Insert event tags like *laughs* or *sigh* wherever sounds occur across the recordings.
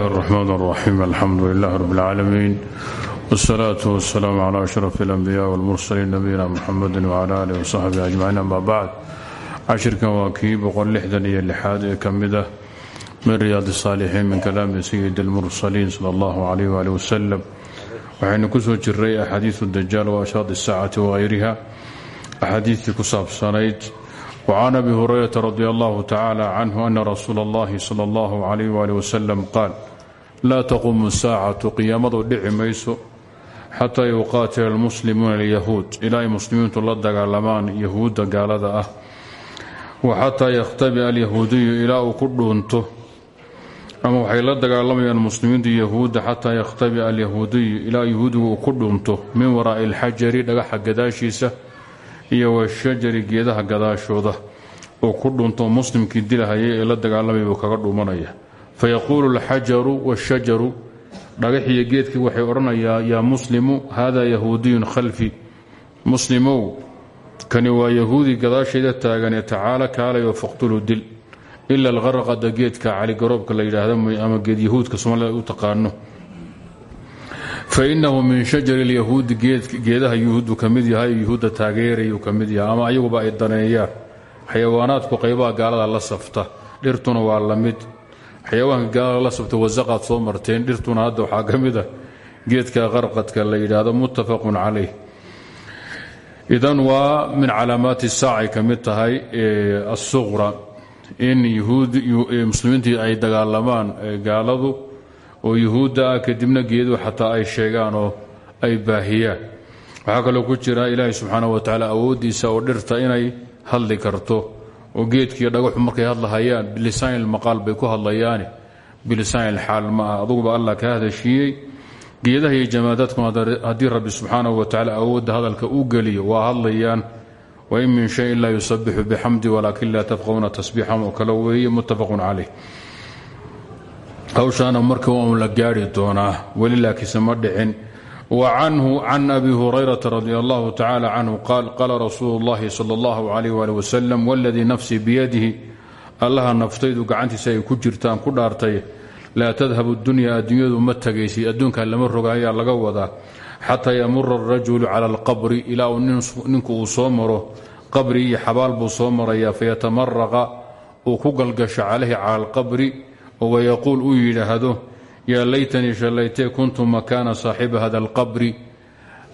الرحمن الرحيم الحمد لله رب العالمين والصلاة والسلام على أشرف الأنبياء والمرسلين نبينا محمد وعلى آله وصحبه أجمعين أما بعد cashirkan waa kii boqol lixdan iyo lixaad ee ka mid ah min riyaad الsaalixiin min kalaami sayid اlmursaliin sala allahu alayh wali wasalam waxaynu ku soo jiray axaadiiu dajaal wa ashraad الsaacati wagayriha axaadiistii ku saabsanayd وcan abi hurayrata radi allahu tacala canhu ana rasuula اllahi sala اllahu alayh wali wasalam qaal laa taquumu saacatu qiyaamadu dhici mayso xataa yuqaatila almuslimuuna alyahuud. Ilaa ay muslimiintu la dagaalamaan yahuudda gaalada ah. Wa xataa yakhtabi alyahuudiyu ilaa uu ku dhuunto. Ama waxay la dagaalamayaan muslimiintu yahuudda xataa yakhtabi alyahuudiyu ilaa yahuudigu uu ku dhuunto min waraa'i alxajari dhagaxa gadaashiisa iyo washajari geedaha gadaashooda. Uu ku dhunto muslimkii dilahayay ee la dagaalamaya buu kaga dhuumanaya fayaquulu alxajaru washajaru dhagaxiyo geedkii waxay odhanayaa yaa muslimu hada yahuudiyun khalfi. Muslimow kani waa yahuudi gadaashayda taagane tacaala kaalayo faqtulu dil. Ila alqarqada geedka caligaroobka la yidhaahda ama geed yahuudka soomaalida u taqaano. Fainahu min shajari lyahuudi geedaha yuhuuddu ka yahay yuhuudda taageerayuu ka mid yahay ama ayaguba ay daneeyaan. Xayawaanaadku qaybaha gaalada la safta dhirtuna waa la mid xayawaanka gaalada la safta wasaqaad soo marteen dhirtuna hadda waxaa ka mid ah geedka qarqadka la yidhaahdo muttafaqun calayh. Idan waa min calaamaati saacay ka mid tahay asuqra in muslimiintii ay dagaalamaan gaaladu oo yuhuudda ah kadibna geeduhu xataa ay sheegaan oo ay baahiyaan. Waxaa kaloo ku jira ilaahay subxaana wa tacaala awooddiisa oo dhirta inay hadli karto oo geedkiiyo dhagaxu markay hadlahayaan bilisaanil maqaal bay ku hadlayaane. Bilisaanil xaal ma ah aduguba allah ka hadashiiyey. Geedaha iyo jamaadaadkuna haddii rabbi subxaanahu wa tacaala awoodda hadalka u geliyo waa hadlayaan. Wain min shayin laa yusabixu bixamdi walaakin laa tafqahuna tasbiixam oo kale weeye muttafaqun caleyh hawshaana marka waun la gaari doonaa weli laakiinse dhicin wa canhu can abi hurayrata radi allahu tacala canhu qaal qaala rasuulu llahi sala allahu alayh wali wasalam waladii nafsii biyadihi allaha naftaydu gacantiisa ay ku jirtaan ku dhaartay laa tadhabu dunya adduunyadu ma tagaysay adduunkaa lama roga ayaa laga wadaa xataa yamura arajulu cala alqabri ilaa uu ninku uu soo maro qabri iyo xabaal buu soo marayaa fayatamaraqa uu ku galgasho calayhi cala alqabri wayaquul uu yidhaahdo yaa laytanii shallaytee kuntu makaana saaxiba hada alqabri.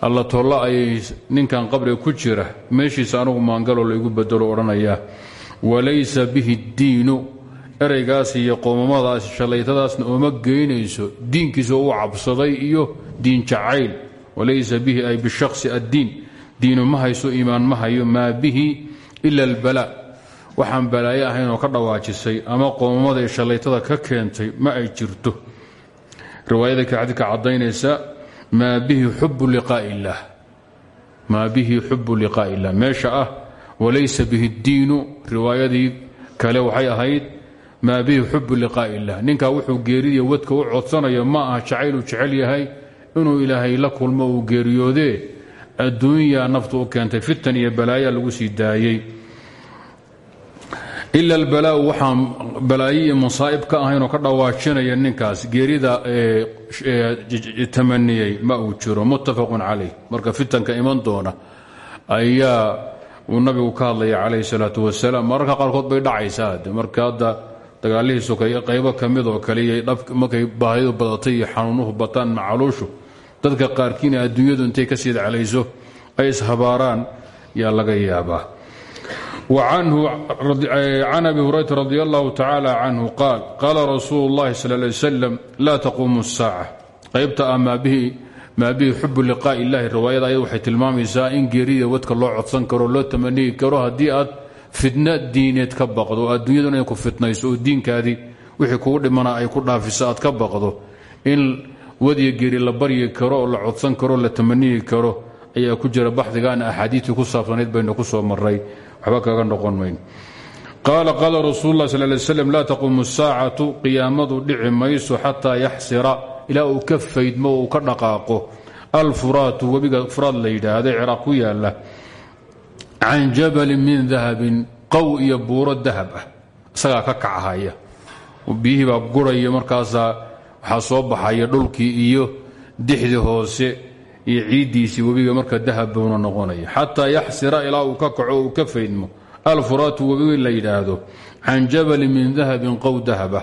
Alla tollo ayay ninkan qabriga ku jira. Meeshiisa anugu maangaloo laygu bedelo odhanayaa walaysa bihi ddiinu ereygaas iyo qoomamadaas shallaytadaasna ooma geynayso. Diinkiisa uu cabsaday iyo diin jacayl. Walaysa bihi ay bishaqsi addiin. Diinu ma hayso iimaan ma hayo maa bihi ila waxaan balaayo ahayn oo ka dhawaajisay ama qoomamada shallaytada ka keentay ma ay jirto riwaayada xadiidka caddaynaysa maa bihi xubu liqaa'i illah. Meesha ah walaysa bihi ddiinu riwaayadii kale waxay ahayd maa bihi xubu liqaa'i illah. Ninkaa wuxuu geeridiiyo wadka u codsanayo ma aha jacayluu jecel yahay inuu ilaahay la kulmo uu geeriyoodee? Adduunyaa naftu u keentay fitan iyo balaayaa lagu sii daayey ila albalaau waxaan balaayo iyo masaa'ib ka ahaynoo ka dhawaajinaya ninkaas. Geerida tamaniyey ma uu jiro. Muttafaqun calayh. Marka fitanka iman doona ayaa uu nabigu ka hadlaya calayhi salaatu wasalaam. Mararka qaarkood bay dhacaysaa marka hadda dagaalihiisu qaybo ka mid oo kale markay baahidu badatay xanuunuhu bataan macaluushu dadka qaarkiina adduunyadu intay ka siid calayso ay ishabaaraan yaa laga yaabaa can abi hurayrata radi allahu tacaala canhu qaal qaala rasuulu اllahi sal lay wslam laa taquumu الsaaca qaybta ah maa bihi xubu liqaaءi illahi riwaayada ayad waxay tilmaamaysaa in geerida wadka loo codsan karo loo tamaniyi karo haddii aad fitna diineed ka baqdo oo adduunyadu inay ku fitnayso oo diinkaadii wixii kugu dhimana ay ku dhaafiso aad ka baqdo in wadiyo geeri la baryi karo oo la codsan karo la tamaniyi karo ayaa ku jira baxdigan axaadiitii ku saabsanayd baynu ku soo maray waxba kaga noqon mayn qaala qaala rasuul lah sal slam laa taquumu saacatu qiyaamadu dhici mayso xataa yaxsira ilaa uu ka faydmo uu ka dhaqaaqo. Alfuraatu webiga furaad la yidhaahda ciraaq ku yaalla can jabalin min dahabin qow iyo buuro dahab ah. Isagaa ka kachaya biyihii baa guraya markaasaa waxaa soo baxaya dhulkii iyo dixdii hoose iyo ciiddiisii webiga marka dahab buuna noqonaya. Xataa yaxsira ilaa uu ka kaco uu ka faydmo alfuraatu webiga la yidhaahdo can jabalin min dahabin qow dahaba.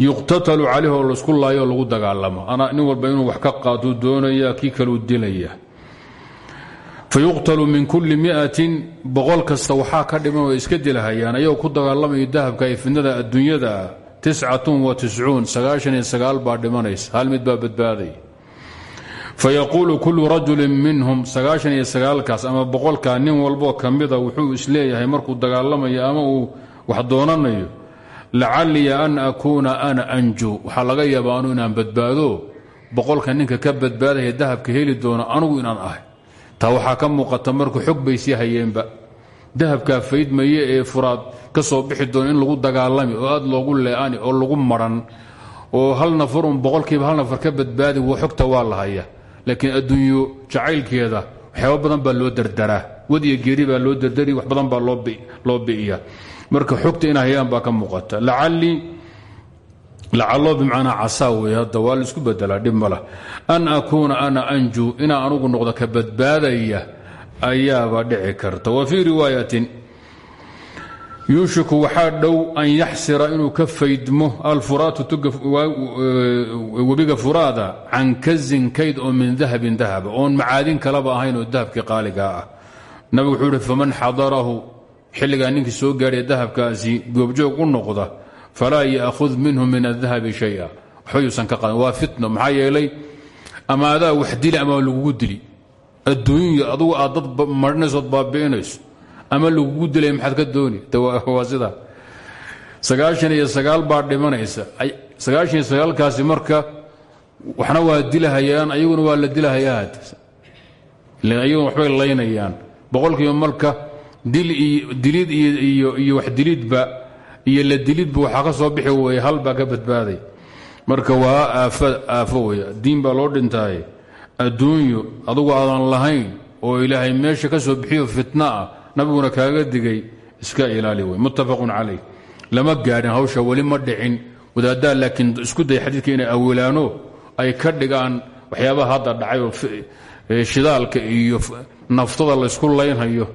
Yuqtatalu calayh oo la isku laayo lagu dagaalamo. Nin walba inuu wax ka qaatuu doonaya kii kaluu dilaya. Fayuqtalu min kulli miatin boqol kasta waxaa ka dhiman iska dilahayaan ayagoo ku dagaalamayo dahabka ee fidnada adduunyada tiscatun wa tiscuun sagaashan iyo sagaal baa dhimanaysa. Hal mid baa badbaaday fayaquulu kullu rajulin minhum sagaashan iyo ama boqolkaa nin walboo ka mida wuxuu is leeyahay markuu dagaalamayo ama uu wax doonanayo lacaliya an akuuna ana anju waxaa laga yaaba anu inaan badbaado boqolka ninka ka badbaadaya dahabka heli doono anugu inaan ahay taa waxaa ka muuqata marku xog bay sii hayeenba dahabkaa faydmaye ee furaad ka bixi doono in lagu dagaalami oo aad loogu leeani oo lagu maran oo hal nafarun boqolkiiba hal nafar ka badbaadi xogta waa la haya laakiin adduunyo jacaylkeeda waxyaaba badan baa loo dardaraa. Wad iyo geeri baa loo dardari wax badan baa loo bi'iya. Marka xogta inay hayaan baa ka muuqata. Lacalii lacaloo bimacnaa casaa wey hadda waa la isku bedelaa dhib ma lah an akuuna ana anju inaa anugu noqdo ka badbaadaya ayaaba dhici karta. Wa fii riwaayatin yuushiku waxaa dhow an yaxsira inuu ka faydmo alfuraatu webiga furaada can kazin kayd oo min dahabin dahaba oon macaadin kalaba ahayn oo dahabkii qaaligaa ah. Nabigu wuxuu ihi faman xadarahu xilligaa ninkii soo gaadhay dahabkaasi goobjoog u noqda falaa yaakhud minhu min adahabi shaya. Waxba ka qadan waa fitno maxaa yeelay wax dili ama lagugu dili. Adduunya adugu aad dad baabi'inayso ama lagugu dilay maxaad ka dooni? Waa sagaashan iyo sagaal baa dhimanaysa. Sagaashan iyo sagaalkaasi marka waxna waa dilahayaan ayaguna waa la dilahayaa ayaguna waxbay laynayaan. Boqolkiiba marka dilid iyo wax dilidba iyo la dilidba waxaa ka soo bixi weye hal ka badbaaday. Marka waa aafo wey diin baa loo dhintaaye. Adduunyo adugu aadan lahayn oo ilaahay meesha ka soo bixiyo fitna ah nabiguna kaaga digay iska ilaali wey muttafaqun calayh. Lama gaadhin hawsha weli ma dhicin. Wadaaddaa laakiin isku day xadiidka inay awilaano ay ka dhigaan waxyaabaha hadda dhacay shidaalka iyo naftada laysku laynhayo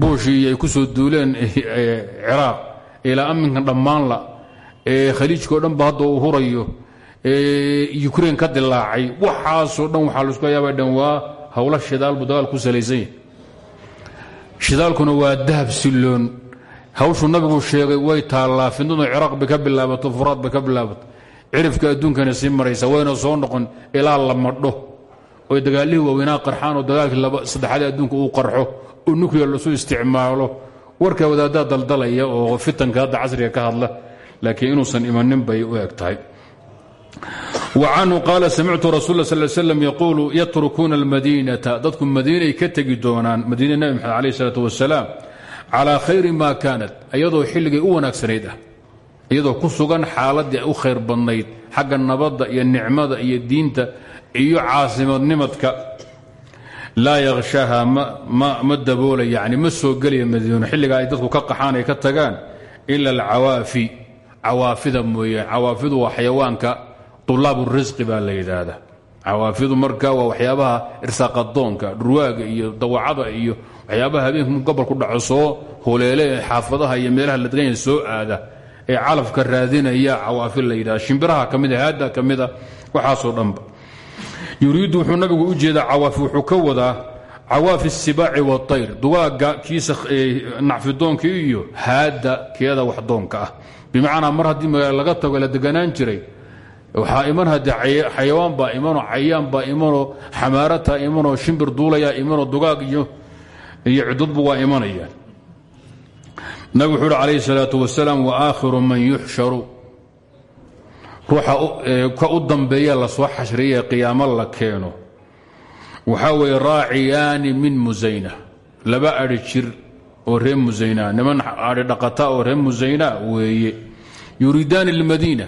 buushii ay ku soo duuleen ciraaq. Ilaa amminkan dhammaanla khaliijkao dhan ba hadda uu hurayo ukrein ka dilaacay. Waxaasoo dhan waxaa la isku yaaba dhan waa howlo shidaal buu dagaal ku salaysan yahay shidaalkuna waa dahab silloon. Hawshuu nabigu sheegay way taallaa fidnadu ciraaq bay ka bilaabato furaad bay ka bilaabato. Cirifka adduunkana sii maraysa wayna soo noqon ilaa la madho. Oy dagaalihii waaweynaa qarxaan oo dagaalkii saddexaad adduunka uu qarxo oo nuclear lasu isticmaalo. Warka wadaaddaa daldalaya oo fitanka hadda casriga ka hadla laakiin inuusan imanin bay u eg tahay وcanhu qaala samictu rasul sl slm yaquulu yatrukuuna اlmadiinata dadku madiinay ka tegi doonaan madiina nebi maxamed alayh الsalaaة wasalaam calىa khayri ma kaanat iyadoo xilligay u wanaagsanayd ah iyadoo ku sugan xaaladii u khayr badnayd xagga nabadda iyo nicmada iyo diinta iyo caasimadnimadka laa yakhshaaha ma daboola yani ma soo gelaya madiino xilligaa ay dadku ka qaxaan ay ka tagaan ila alcawaafi cawaafida mooyaan cawaafidu waa xayawaanka ulaab risqi baa la yidhaahdaa. Cawaafidu marka waa waxyaabaha irsaaqadoonka dhurwaaga iyo dawacada iyo waxyaabaha habeenka gobol ku dhaco soo holeele ee xaafadaha iyo meelaha la deganya soo aada ee calafka raadinaya cawaafid la yidhahda shimbiraha ka mida haada ka mida waxaasoo dhanba. Yuriidu wuxuu nabigu u jeedaa cawaafi wuxuu ka wadaa cawaafi sibaaci waayr dugaaga kiisa nacfidoonka iyo haada keeda waxdoonka ah. Bimacnaa waxaa iman haddee xayawaan baa imanoo cayaan baa imanoo xamaarataa imanoo shimbir duulayaa imanoo dugaag iyo cududbu waa imanayaan nabig wuxuu uhi calayhi salaatu wasalaam waakhiru man yuxsharu. Ruuxa ka u dambeeya la soo xashriye qiyaamo la keeno. Waxaa weeye raaciyaani min musayna laba adhi jir oo reer musayna niman adhi dhaqata oo reer musayna weeye. Yuriidaani lmadiina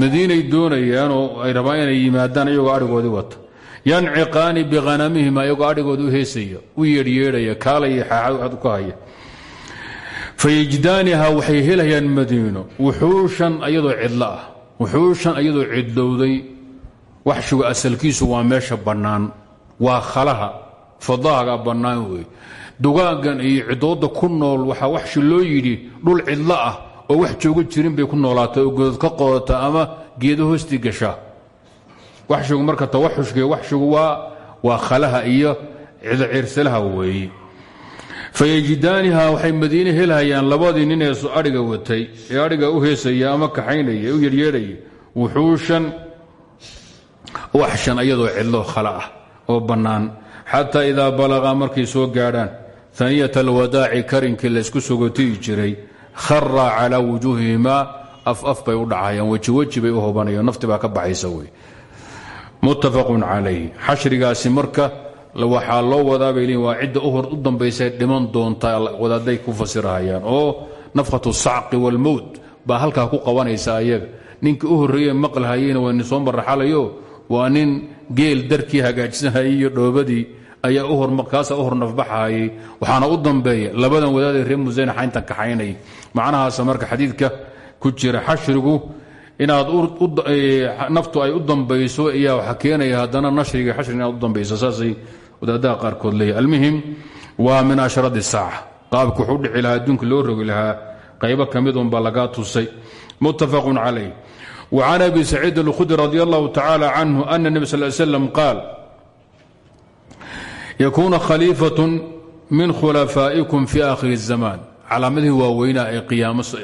madiinay doonayaan oo ay rabaan inay yimaadaan iyagoo adhigoodii wata. Yanciqaani bihanamihima iyagoo adhigooda u heesaya u yeedhyeedhaya kaalaya xaaxad ka haya. Fayajdaaniha waxay helayaan madiino wuxuushan iyadoo cidlo ah wuxuushan iyadoo cidlowday waxshigu asalkiisu waa meesha bannaan waa khalaha fadaaga bannaan wey dugaagan iyo cidooda ku nool waxaa waxshi loo yidhi dhul cidlo ah oo wax jooga jirin bay ku noolaata oo godod ka qoodata ama geedo hoostii gashaa waxshigu marka tawaxushka waxshigu waa khalaha iyo cidciirsalaha weeye fayajidaaniha waxay madiine helhayaan labadii nin ee adhiga watay ee adhiga u heesaya ama kaxaynaya u yeryeedhaya wuxuushan waxshan iyadoo cidlo khala ah oo bannaan. Xataa idaa balaqaa markay soo gaadhaan aniyat alwadaaci karinkii laysku sogotiyi jiray kharaa calaa wujuuhihimaa afaf bay u dhacayaan wejiweji bay u hobanayaan nafti baa ka baxaysa wey. Muttafaqun calayh xashrigaasi marka waxaa loo wadaa bay leeyiin waa cidda uhor u dambaysa dhiman doonta wadaadday ku fasirahayaan oo nafkhatu sacqi walmowt baa halkaa ku qabanaysa ayaga. Ninkii u horreeye maqlhayeyna waa nin soo maraxalayo waa nin geel darkii hagaajsanhayay iyo dhoobadii ayaa uhor markaasa uhor nafbaxaayay waxaana u dambeeya labadan wadaadee reer musayne xayntan kaxaynay macnahaasa marka xadiidka ku jira xashrigu inaad naftu ay u dambayso ayaa waxa keenaya haddana nashriga xashrig inaad u dambayso. Saasay wadaadaha qaarkood leeyahy almuhim waa min ashradi saaca qaabka wuxuu dhici lahaa adduunka loo rogi lahaa qayb ka mid unbaa lagaa tusay. Muttafaqun calayh. Wa can abi saciidin alkhudri radi allahu tacaala canhu ana nebi sal slam yakuuna khaliifatun min khulafaa'ikum fii aakhiri الzamaan calaamadihii waaweynaa ee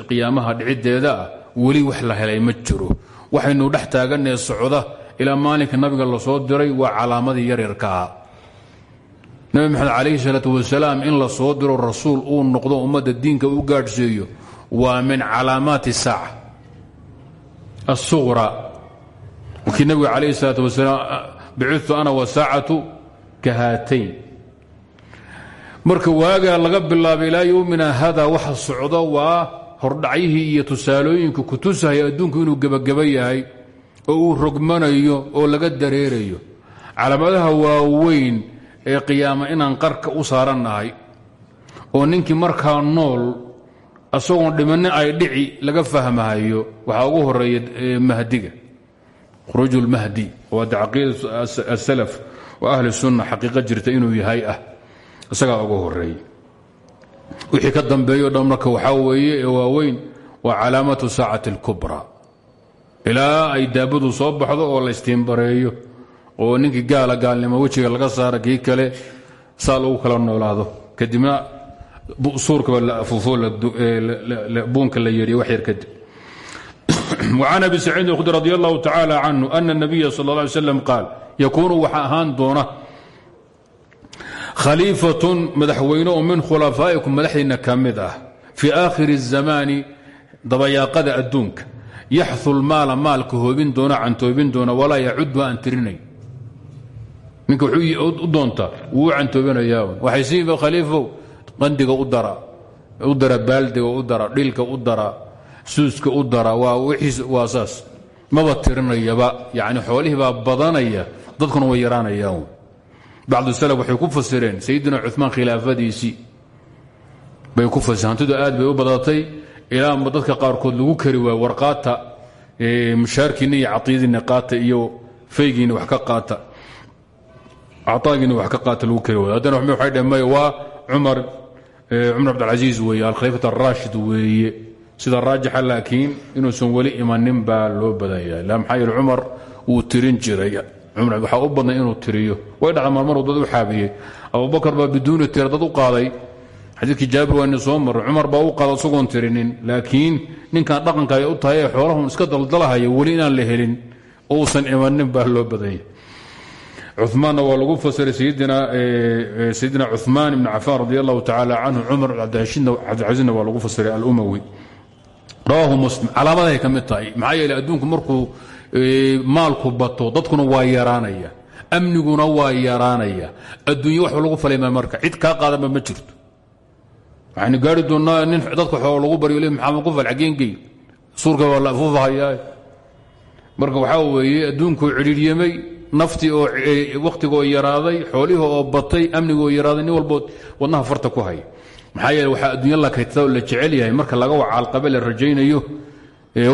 qiyaamaha dhiciddeeda ah weli wax la helay ma jiro. Waxaynu dhex taaganae socda ilaa maalinka nabiga la soo diray waa calaamadii yaryarkaha nabi maxamed calayhi salaatu wasalaam in la soo diro rasuul uu noqdo ummadda diinka u gaadhsiiyo waa min calaamaati saaca asuqra kii nabiga calayhi salaatu wasalaam bicudtu ka haatayn marka waagaa laga bilaabay ilaa yowmina hada waxa socdo waa hordhacyihii iyo tusaalooyinka ku tusahaya adduunku inuu gebagaba yahay oo uu rogmanayo oo laga dareerayo. Calaamadaha waaweyn ee qiyaama inaan qarka u saarannahay oo ninkii markaa nool asagoon dhimanni ay dhici laga fahmahayo waxaa ugu horreeya mahdiga. Khuruuj lmahdi waa de caqiidatu asalaf wa ahli sunna xaqiiqo jirta inuu yahay ah isagaa ugu horreeya wixii ka dambeeyo dhan marka waxaa weeye ee waaweyn waa calaamatu saacati اlkubra ilaa ay daabadu soo baxdo oo la istiimbareeyo oo ninkii gaala gaalnimo wejiga laga saara kii kale saa lagu kala noolaado. Kadibna suurkaba buunka la yeedhiyo wax yar kadib وcan abi saciid اkhudri radi allahu tacala canhu ana الnabiya sal اla alay slam qaal yakuunu waxa ahaan doona khaliifatun madaxweyne oo min khulafaa'ikum madaxdiinna ka mid ah fii aakhiri الzamaani dabayaaqada adduunka yaxu lmaala maalka hoobin doona cantoobin doona walaa yacudu aan tirinay ninka wuxuu u doontaa wuu u cantoobinayaa waxay siiba khaliifow qandiga u dara u dara baaldiga u dara dhilka u dara suuska u dara waa saas. Maba tirinayaba yacni xoolihii baa badanaya dadkuna way yaraanayaan. Bacdu salaf waxay ku fasireen sayidina cumaan khilaafadiisii bay ku fasireen. Hantidu aad bay u badatay. Ilaa dadka qaarkood lagu kari waayo warqaata mushaarkiinna iyo caiidinna qaata iyo faygiinna wax ka qaata. Caagiinna wax ka qaata lagu kari waayo haddana may waa cumar cumar cabdilcasiis weeye alkhaliifat araashid weeye sida raajixa laakiin inuusan weli imanin baa loo badan yahay maxaa yeele cumar tirin jiray. Waxaa u badnay inuu tiriyo. Way dhacda marmaruu dad u xaabiyey. Abubakar baa biduuni tira dad u qaaday. Xadiidkii jaabir waa ina soo maray cumar baa u qaada tirinin laakiin ninkan dhaqanka ay u tahay ee iska daldalahaya weli inaan la helin uusan imanin baa loo badanya cumaanna waa lagu fasiray sayidina cumaan ibn cafaan radi allahu tacaala canhu cumar cabdilcasiizna waa lagu fasiray alumawi calaamadahay ka mid tahay maxaa yeele adduunku markuu maalku bato dadkuna waa yaraanaya amniguna waa yaraanaya adduunye waxba lagu falayma marka cid kaa qaadanba ma jirto. Waxaynu gaari doonnaa nin dadka xoolo lagu baryo le maxamed ku fal xaggeenkey suurka waa la afuufahayaa marka waxaa weeye adduunkuu cidhiiryamay naftii oo wakhtiga oo yaraaday xoolihii oo batay amniga oo yaraaday nin walbood wadnaha farta ku haya maxaa yeele waxaa adduunya la kaytada la jecel yahay marka laga wacaalqabe la rajaynayo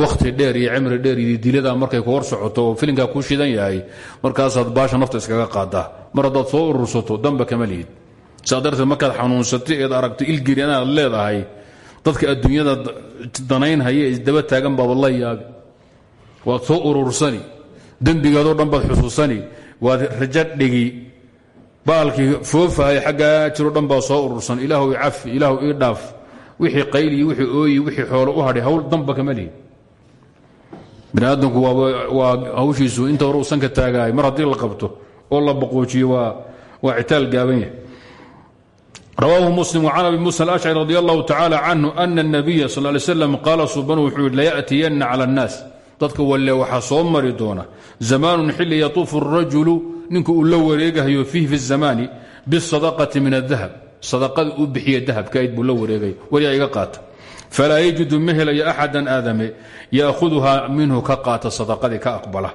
wakhti dheer iyo cimri dheer iyo dilada markay ku hor socoto oo filinkaa shidan yahay markaasaad baasha nafta iskaga qaadaa mar soo urursato damba kama lihid saa darteed markaad aragto ilgeri leedahay dadka adduunyada danaynhaya isdaba taagan baaba la yaabi soo urursani. Dembigaadoo dhan xusuusani waad raja dhigi baalkii foofahay xaggaa jiroo dhan baa soo urursan. Ilaahw cafi ilaahw ii dhaaf. Wixii qayliyi wixii ooyi wixii xoolo u hadhay hawl damba kama lihin. Biniaadamku waa hawshiisu inta hore uusanka taagaay mar haddii la qabto oo la baqoojiyo waa citaal gaaban yahay. Rawaahu muslim wcan abi muusa alashcari radi allahu tacaala canhu ana اnabiya sal lay slam qaala subanu wuxuu yidhi laya'tiyanna cala اnnaas dadka walle waxaa soo mari doona zamaanun xilli yatuufu arajulu ninku uu la wareegahayo fiih fi zamaani bisadaqati min adahab sadaqada uu bixiya dahabka ayd buu la wareegaya waryaa iga qaata. Falaa yajidu ma helayo axadan aadame yaakhuduhaa minhu ka qaata sadaqadii ka aqbala.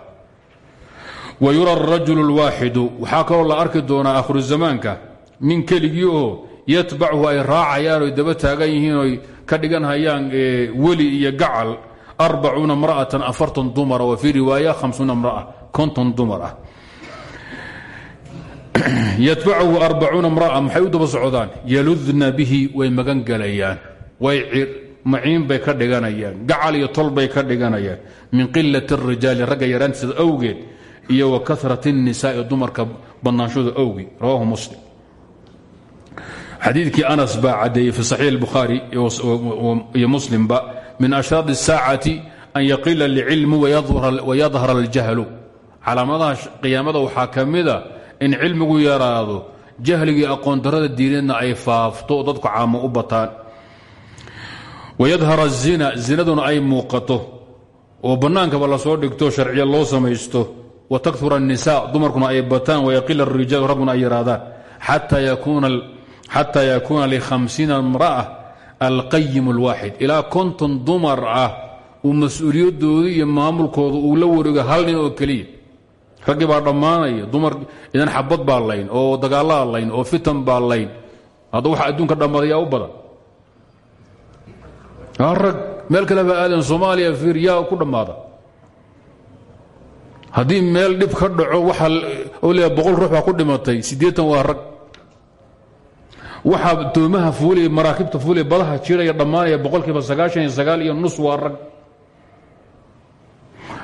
Wa yura arajulu lwaaxidu waxaa kaloo la arki doonaa akhru zamaanka nin keligii oo yatbachu ay raacayaan oy daba taagan yihiin ka dhigan hayaan weli iyo gacal arbacuuna mra'atan afartan dumara wa fii riwaaya hamsuuna mraa konton dumar ah yatbacuhu arbacuuna mraa maxay yaludna bihi way magan gelayaan way maciin bay ka dhiganayaan gacal iyo tol bay ka dhiganayaan min qilati rijaali ragga yaraantiisa awgeed iyo wa karati nisaai dumarka badnaanshooda awgi rawaahu muslim xadiikii anas baa cadeeyey fi saxiix buhaari iyo muslimba min ashraad الsaacati an yaqiila اlcilmu wayadhar اljahlu calaamadaha qiyaamada waxaa ka mida in cilmigu yaraado jahligii aqoondarada diineedna ay faafto oo dadku caamo u bataan wayadhar الzina zinaduna ay muuqato oo bannaankaba lasoo dhigto sharciya loo samaysto watakura الnisa dumarkuna ay bataan wayaqiila الrijaal ragguna ay yaraadaan xata yakuuna lihamsiina imra'a alqayim اlwaaxid ilaa konton dumar ah uu mas'uuliyadoodu iyo maamulkooda uu la wareego hal nin oo keliya. Raggii baa dhammaanaya dumar idan xabad baa layn oo dagaalaa layn oo fitan baa layn. Hadda waxa adduunka dhammadayaa u badan. Rag meel kale baa aadan soomaaliya fiir ku dhammaada. Haddii meel dhib ka dhaco waxa oo leeya boqol ruux ku dhimatay siddeetan waa rag waxaa doomaha fuuliya maraakibta fuuliya badaha jiraya dhammaanaya boqolkiiba sagaashan iyo sagaal iyo nus waa rag.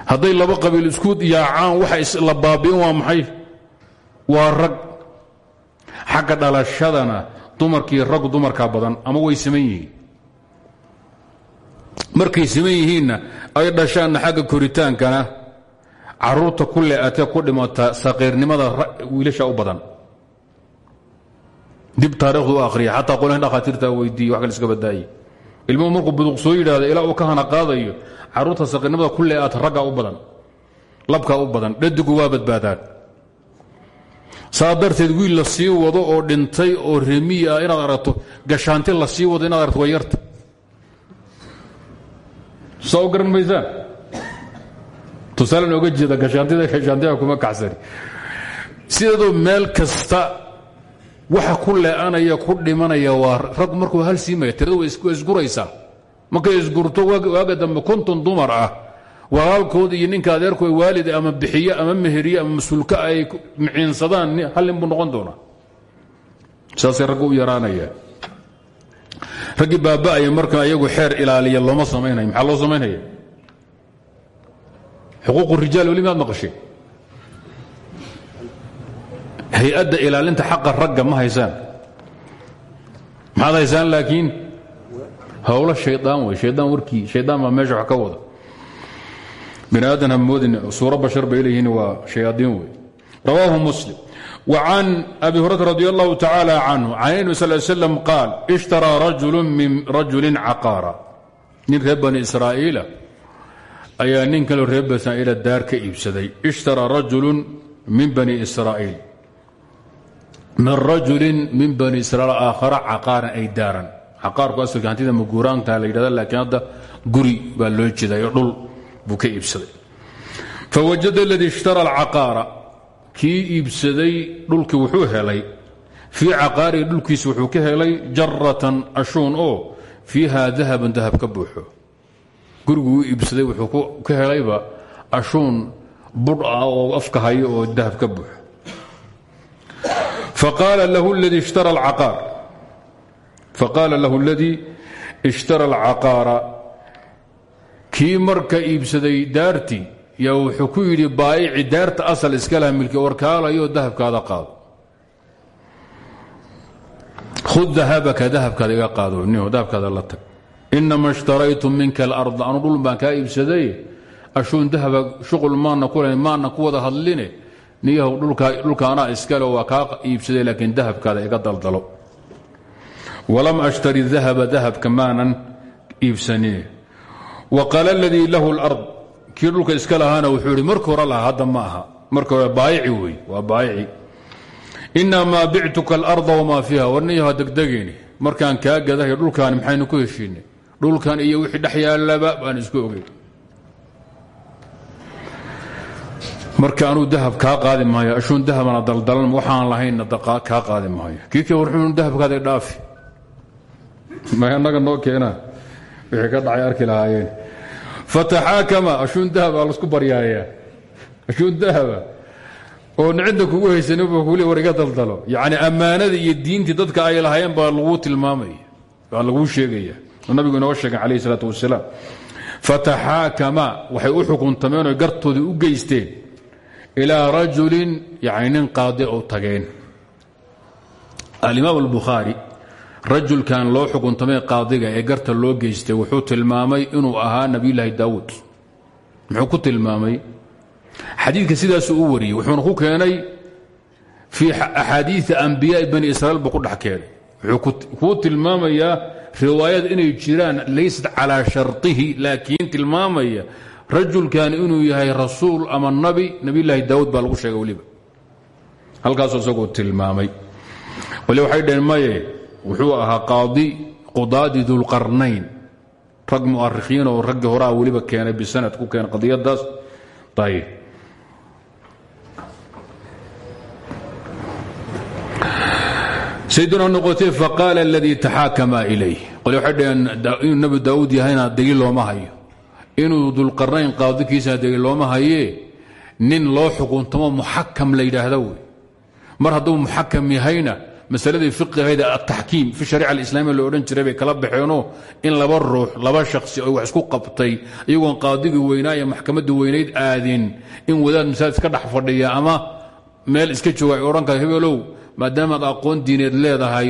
Hadday laba qabiil isku yaacaan waxa la baabi'in waa maxay? Waa rag. Xagga dhalashadana dumarkii raggu dumarkaa badan ama way siman yihiin. Markay siman yihiinna ay dhashaanna xagga koritaankana carruurta ku le'atee ku dhimata saqiirnimada wiilasha u badan dib taarikhdu u akhriya. Xataa qolyahan dhakhaatiirtaa wax kale iska badaaye ilmuhu markuu buduq soo yidhaahdo ilaa uu ka hana qaadayo carruurta saqiirnimada ku le'ata raggaa u badan labkaa u badan dhadigu waa badbaadaan. Saa wiil la sii wado oo dhintay oo remiyi ah inaad aragto gashaanti la sii wado inaad aragto waa yarta. Saa u garan maysaan jeeda gashaantida kuma kacsani sideedoo meel kasta waxa ku lee'anaya ku dhimanaya waa rag markuu hal siimaya tirada way isguraysaa markay isgurto waaga dambe konton dumar ah. Walaalkood iyo ninka adeerkood waalid ama bixiye ama meheriye ama mas'uulka ay miciinsadaan hal nin noqon doonaa. Saasay ragga u yaraanaya raggii baaba'aya marka ayagu xeer ilaaliya looma samaynaya maxaa loo samaynaya xuquuqu rijaal weli maqashay hay-adda ilaalinta xaqa ragga ma haysaan maxaad haysaan laakiin howlo shaydaan wey shaydaan warkii shaydaan baa meesha wax ka wada bini aadan ha moodin suuro bashar bay leeyihiin waa shayaadiin wey rawaahu muslim وعن أبي هريرة رضي الله تعالى عنه عن النبي صلى الله عليه وسلم قال اشترى رجل من رجل عقارا nin reer bani israa'iila ayaa nin kaloo reer bani israa'iila daar ka iibsaday ishtaraa rajulun min bani israa'iil min rajulin min bani israa'iil aakhara caqaaran ay daaran. Caqaarku asalka hantida maguuraantaa la yidhahda laakiin hadda guri baa loo jeedayo dhul buu ka iibsaday. Fawajada aladii ishtara alcaqaara. Kii iibsaday dhulkii wuxuu helay. Fii caqaarihi dhulkiisa wuxuu ka helay jaratan ashuun oo fiiha dahaban dahab ka buuxo. Guriguu iibsaday wuxuu ka helayba ashuun budh ah oo afka oo dahab ka buux faqaala lahu اladii ishtara alcaqaara kii marka iibsaday daartii yaa wuxuu ku yidhi baa'ici daarta asal iska laha milki warkaalayo dahabkaada qaado. Khud dahabaka dahabkaada iga qaado. Niho dahabkaada la tag. Inama ishtaraytu minka alarda anu dhul baan kaa iibsaday. Ashuun dahaba shuqul maana ku maana ku wada hadline niyahow dhulka anaa iskale waa kaa iibsaday laakiin dahabkaada iga daldalo. Walam ashtari dahaba dahabka maanan iibsanine wa qaala aladii lahu lard kii dhulka iska lahaana wuxuu ihi marka hore lahaa hadda ma aha. Marka hore baayici wey waa baayici. Inamaa bictuka alarda wamaa fiiha. Warniyaha degdegayni markaan kaa gadahay dhulkaani maxaynu ku heshiinay? Dhulkan iyo wixii dhex yaallaba baan isku ogeyn marka anuu dahab kaa qaadi maayo ashuun dahabana daldalan waxaan lahaynna kaa qaadi maayo. Kii ka warxuun dahabkaada dhaafi. May annaga noo keenaa? Wixii ka dhacay arki lahaayeen. Fataxaakama ashuun dahaba lasku baryaayaa ashuun dahaba oo cidda kugu haysanba kule war iga daldalo. Yacni ammaanada iyo diintii dadka ay lahaayeen baa laguu tilmaamaya baa laguu sheegaya. Oo nabigu sheegay calayhi isalaatu wasalaam. Fataxaakama waxay u xukuntameen oo gartoodii u geysteen ilaa rajulin yani nin qaadi oo tageen alimaam albukhaari rajulkan loo xukuntamay qaadiga ee garta loo geystay wuxuu tilmaamay inuu ahaa nabiyulaahi daawuud muxuu ku tilmaamay xadiidka sidaasuu u wariyey wuxuuna ku keenay fii axaadiii ambiyaai bani israiil buu ku dhex wuxuu kuu tilmaamayaa riwaayad inay jiraan laysat calaa sharطihi laakiin tilmaamaya rajulkan inuu yahay rasuul ama nabi nabiyulaahi daawuud baa lagu sheegay weliba. Halkaasuu isaguu tilmaamay. Wali waxay dhaheen wuxuu ahaa qaadi qudaadi dulqarnayn rag mu'arikhiin oo raggii horaa weliba keenay bisanad ku keenay qadiyadaas ayb sayduna noqotee faqaala aladii taxaakama ilayh. Qole waxay dhaheen inuu nebi daawuud yahayna daliil looma inuu dulqarnayn qaadikiisana daliil looma hayee nin loo xukuntamo muxakam la mar hadduu muxakam yahayna masaladii fiqihayda ataxkiim fi shariica alislaamiya lo odhan jiray kala baxeenoo in laba ruux laba shakhsi oo wax isku qabtay iyagoon qaadigii weynaa iyo maxkamaddii weynayd aadin in wadaad masaajid iska dhex ama meel iska jooga ay hebelow maadaamaad aqoon diineed leedahay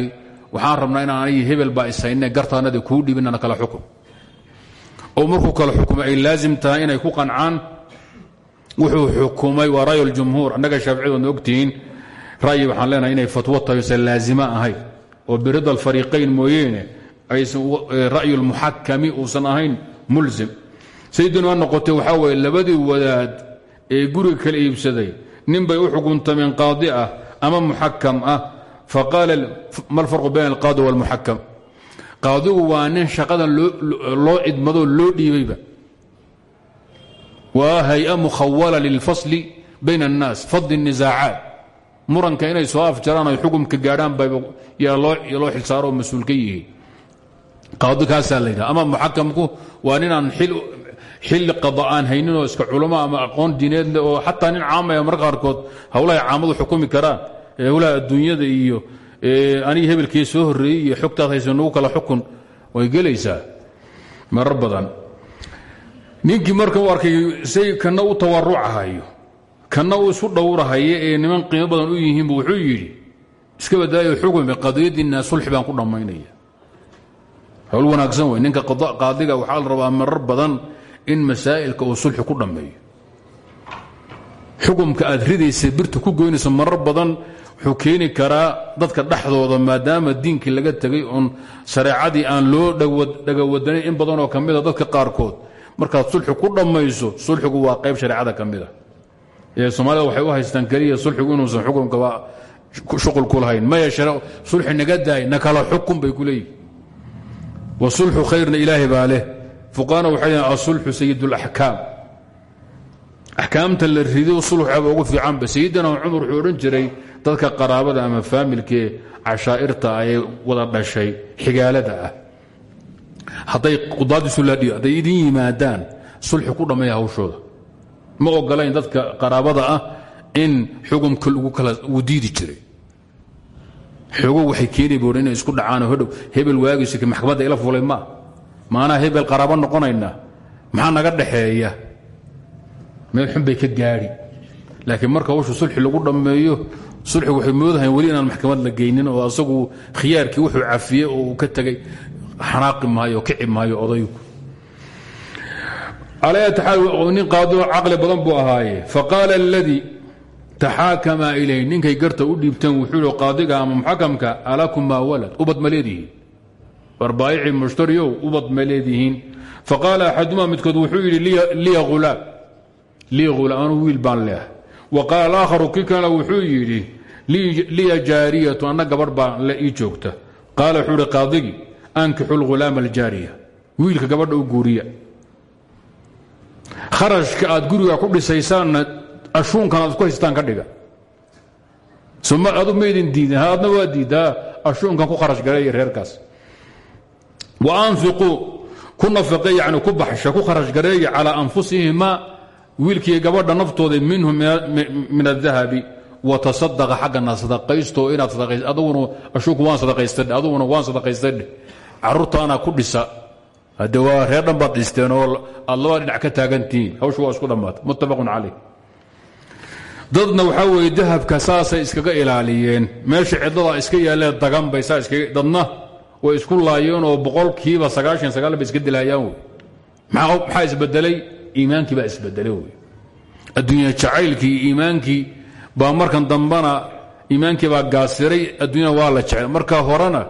waxaan rabnaa inaan anigi hebel baa ishayne gartaanada kuu dhibinana kala xukun oo markuu kala xukumay ay laazim tahay inay ku qancaan wuxuu xukumay waa ra'yu ljumhuur annaga shaaficidoodna ogtihiin ra'yi waxaan leenahay inay fatwo tahay osan laazima ahayn oo birida alfariiqayn mooyeene aysan ra'yu lmuxakami uusan ahayn mulsim sayidina noqotay waxaa weeye labadii wadaad ee guriga kala iibsaday nin bay u xukuntameen qaadi ah ama muxakam ah faqaala ma alfarqu bayn alqaadi walmuxakam qaadigu waa nin shaqadan loo cidmadoo loo dhiibayba. Waa hay'a mukhawala lilfasli bayn annaas fadli الnisaacaat muranka inay soo afjaraan ay xukumka gaadhaan yaa loo xilsaaro oo mas'uul ka yihiin. Qaadi kaasaa la ama muxakamku waa ninaan xilli qada aan haynin oo iska culamo ama aqoon diineedle oo xataa nin caamaya marka qaarkood howlahay caamadu xukumi karaan. Howlaha adduunyada iyo anigi hebelkii soo horreeyey iyo xogtaad haysa nagu kala xukun way gelaysaa. Marar badan. Ninkii marka u say kana u tawarucahayo kana uu isu dhowrahaye ee niman qiimo badan u yihiinbu wuxuu yidhi iska badaayo xukumi qadiyadiinna sulxi baan ku dhammaynaya. Howl wanaagsan wey ninka qaadiga waxaa la rabaa marar badan in masaa'ilka uu sulxi ku dhammeeyo. Xukumka aad ridaysa birta ku goynaysa marar badan wuxuu keeni karaa dadka dhexdooda maadaama diinkii laga tegay oon shareecadii aan loo dhagawadanin in badanoo ka mida dadka qaarkood. Markaad sulxi ku dhammayso sulxigu waa qayb shareecada ka ee soomaalida waxay u haystaan keliya sulxigu inuusan xukumkaba shuqul ku lahayn. Maya sulxi naga daay na xukun bay ku leeyihiin wasulxu khayrna ilaahay baa leh. Waxay leeyiin asulxu sayid اlaxkaam axkaamta la rido sulxaba ugu fiicanba sayidina cumar wuxuu odhan jiray dadka qaraabada ama faamilkee cashaa'irta ee wada dhashay xigaalada ah. Hadday qudaadiisu laadhiyo hadday idin yimaadaan sulxi ku dhammeeya hawshooda. Ma ogolayn dadka qaraabada ah in xukumka uu diidi jiray. Xogo waxay keeni boor inay isku dhacaanoo hodhow hebel waagiisa maxkamadda ila fulay maa maanaa hebel qaraabo noqonaynaa maxaa naga dhaxeeya meel xun bay ka gaadhi laakiin marka hawshu sulxi lagu dhammeeyo sulxi waxay moodahayn weli inaan maxkamad la geynin oo asagu khiyaarkii wuxuu cafiyey oo uu ka tegay xanaaqi maayo kici maayo odaygu. Nin qaado caqli badan buu ahaaye. Faqaala aladii taxaakama ilayh ninkay garta u dhiibteen wuxuu i qaadiga ama muxakamka alakumaa walad? Ubad ma leedihiin. Warbaayici mushtariyow ubad ma leedihiin. Faqaala axadumaa midkood wuxuu yidhi liya hulaam anuu wiil baan leehay wa qaala alaakharu kii kalena wuxuu yidhi liya jaariyatu anna gabadh baa le ii joogta. Qaala wuxuu ihi qaadigii ankixu lghulaama aljaariya wiilka gabadha u guuriya. Kharashka aad guriga ku dhisaysaanna ashuunkan aad ku haystaan ka dhiga. Soma adu maydin diidin adna waa diidaa ashuunkan ku kharash gareeya reerkaas. Wa wiilkii gabadha naftooda minhu min adahabi watasadaqa xaggana sadaqaysto inaad aduguna ashuunku waan sadaqaystadhe aduguna waan sadaqaystadhe. Carruurtaana ku dhisa. Hadde waa baad dhisteen oo aad labada dhinac ka taagantihiin hawshu waa isku dhammaatay. Muttafaqun calayh. Dadna waxaa weeye dahabka saasay iskaga ilaaliyeen. Meesha cidlada iska yaallee dagan bay saa dadna way isku laayeen oo boqolkiiba sagaashan sagaal bay iska dilhayaan wey maxaa iimaankii baa isbedelay wey adduunya jacaylkii iyo baa markan dambana iimaankii baa gaasiray adduunyada waa la jecel. Marka horena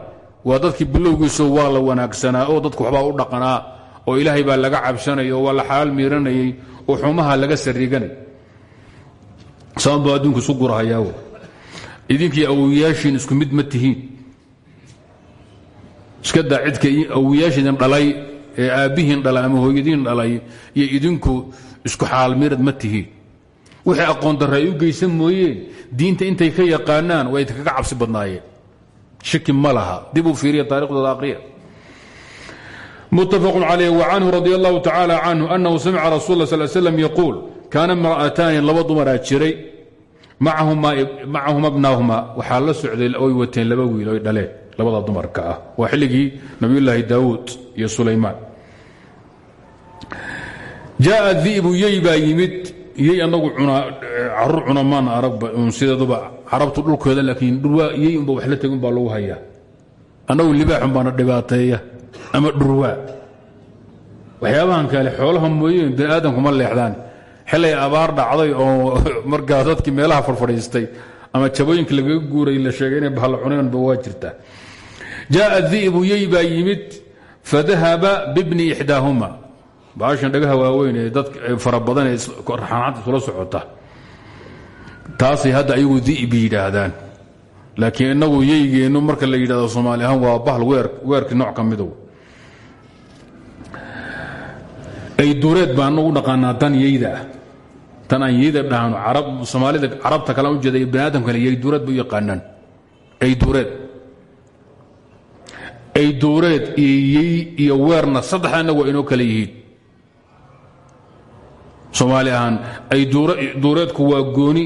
waa dadkii bilowgiisu waa la wanaagsanaa oo dadku waxbaa u dhaqanaa oo ilaahay baa laga cabsanay oo waa la xalaal miiranayay oo xumaha laga sariiganay saanbuu adduunku isu gurahayaaw idinkii awowiyaashiin isku mid ma tihiin. Iska daa cidka dhalay ee aabbihiin dhalay ama hooyadiin dhalay iyo idinku isku xaalmirad ma tihiin wixii aqoon darre u geysan mooyeen diinta intay ka yaqaanaan waa idinkaga cabsi badnaayeen shaki ma laha dib fiiriya taarikhdooda aqriya mutafaqun calayh wa canhu radi allahu tacaala annahu samica rasul la sal slam yaquul kaana imra'ataani laba dumaraa jiray macahuma bnaahuma waxaa la socday oy wateen laba wiil oy dhaleen labada dumarka ah. Waa xilligii nabiyulaahi daawuud iyo sulaymaan jaءa di'bu yey baa yimid. Yey anagu carruur cuna maana aragba sideeduba carabtu dhulkooda laakiin dhurwaa yey unba wax la tegin baa lagu hayaa. Annagu libaaxun baana dhibaateeya ama dhurwaa waxyaabahan kale xoolaha mooyeen bini aadamkuma leexdaan. Xilay abaar dhacday oo *laughs* markaa dadkii meelaha farfadhiistay ama jabooyinka lagaga guuray la sheegay inay bahalla cuneenba waa jirtaa. Jaءa di'bu yey yimid fadahaba bibni ixdaahuma baashan dhagaha waaweyn ee dad fara badan ee raxaanxanta isula socota. Taasay hadda ayagu di'bi yidhaahdaan. Laakiin innagu yeygeennu marka la yidhahdo soomaali ahaan waa bahal weerkii nooc ka midow ay duureed baan anagu dhaqaanaa tan yeyda tan aan yeyda dhahno soomaalida carabta kale u jeeda bani aadam kale yey duureed bay u yaqaanaan. Ay duureed. Ay duureed iyo yey iyo weerna saddexda waa inoo kale yihiin soomaali ahaan ay duureedku waa gooni.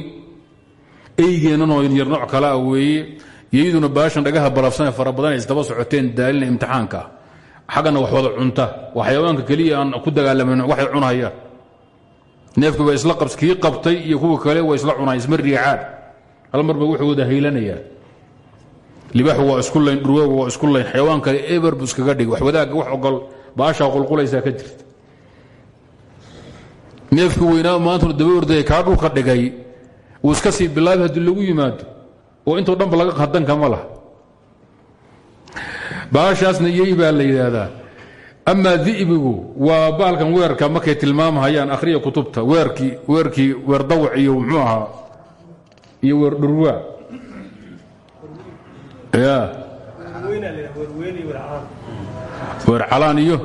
Eygeennanoo yar nooc kalea weeye. Yeyduna baashan dhagaha barafsane fara badan ay isdaba socoteen daalina imtixaanka. Ah xaggana wax wada cunta. Waa xayawaanka aan ku dagaalamayn waxay cunhayaan neefki ba isla kii qabtay iyo kuwa kale waa isla cunaya isma riicaan. Hal marba wuxuu wada haylanayaan libaaxu waa isku layn dhurwaagu waa isku layn. Xayawaan kale eber dhig wax wadaagga wax ogol baashaa qulqulaysaa ka jirta neefkii weynaa maantuna daba ordaya kaa dhulka dhigay wuu iska sii bilaabi haddii lagu yimaado oo intoo dhanba laga qadanka ma laha. Baashaasna yey baa la yidhaahdaa amaa di'bigu waa baalkan weerka markay tilmaamhayaan akhriya kutubta weerkii weerkii weer dawac iyo muxuu ahaa iyo weer dhurwaa. Ya weer calaan iyo?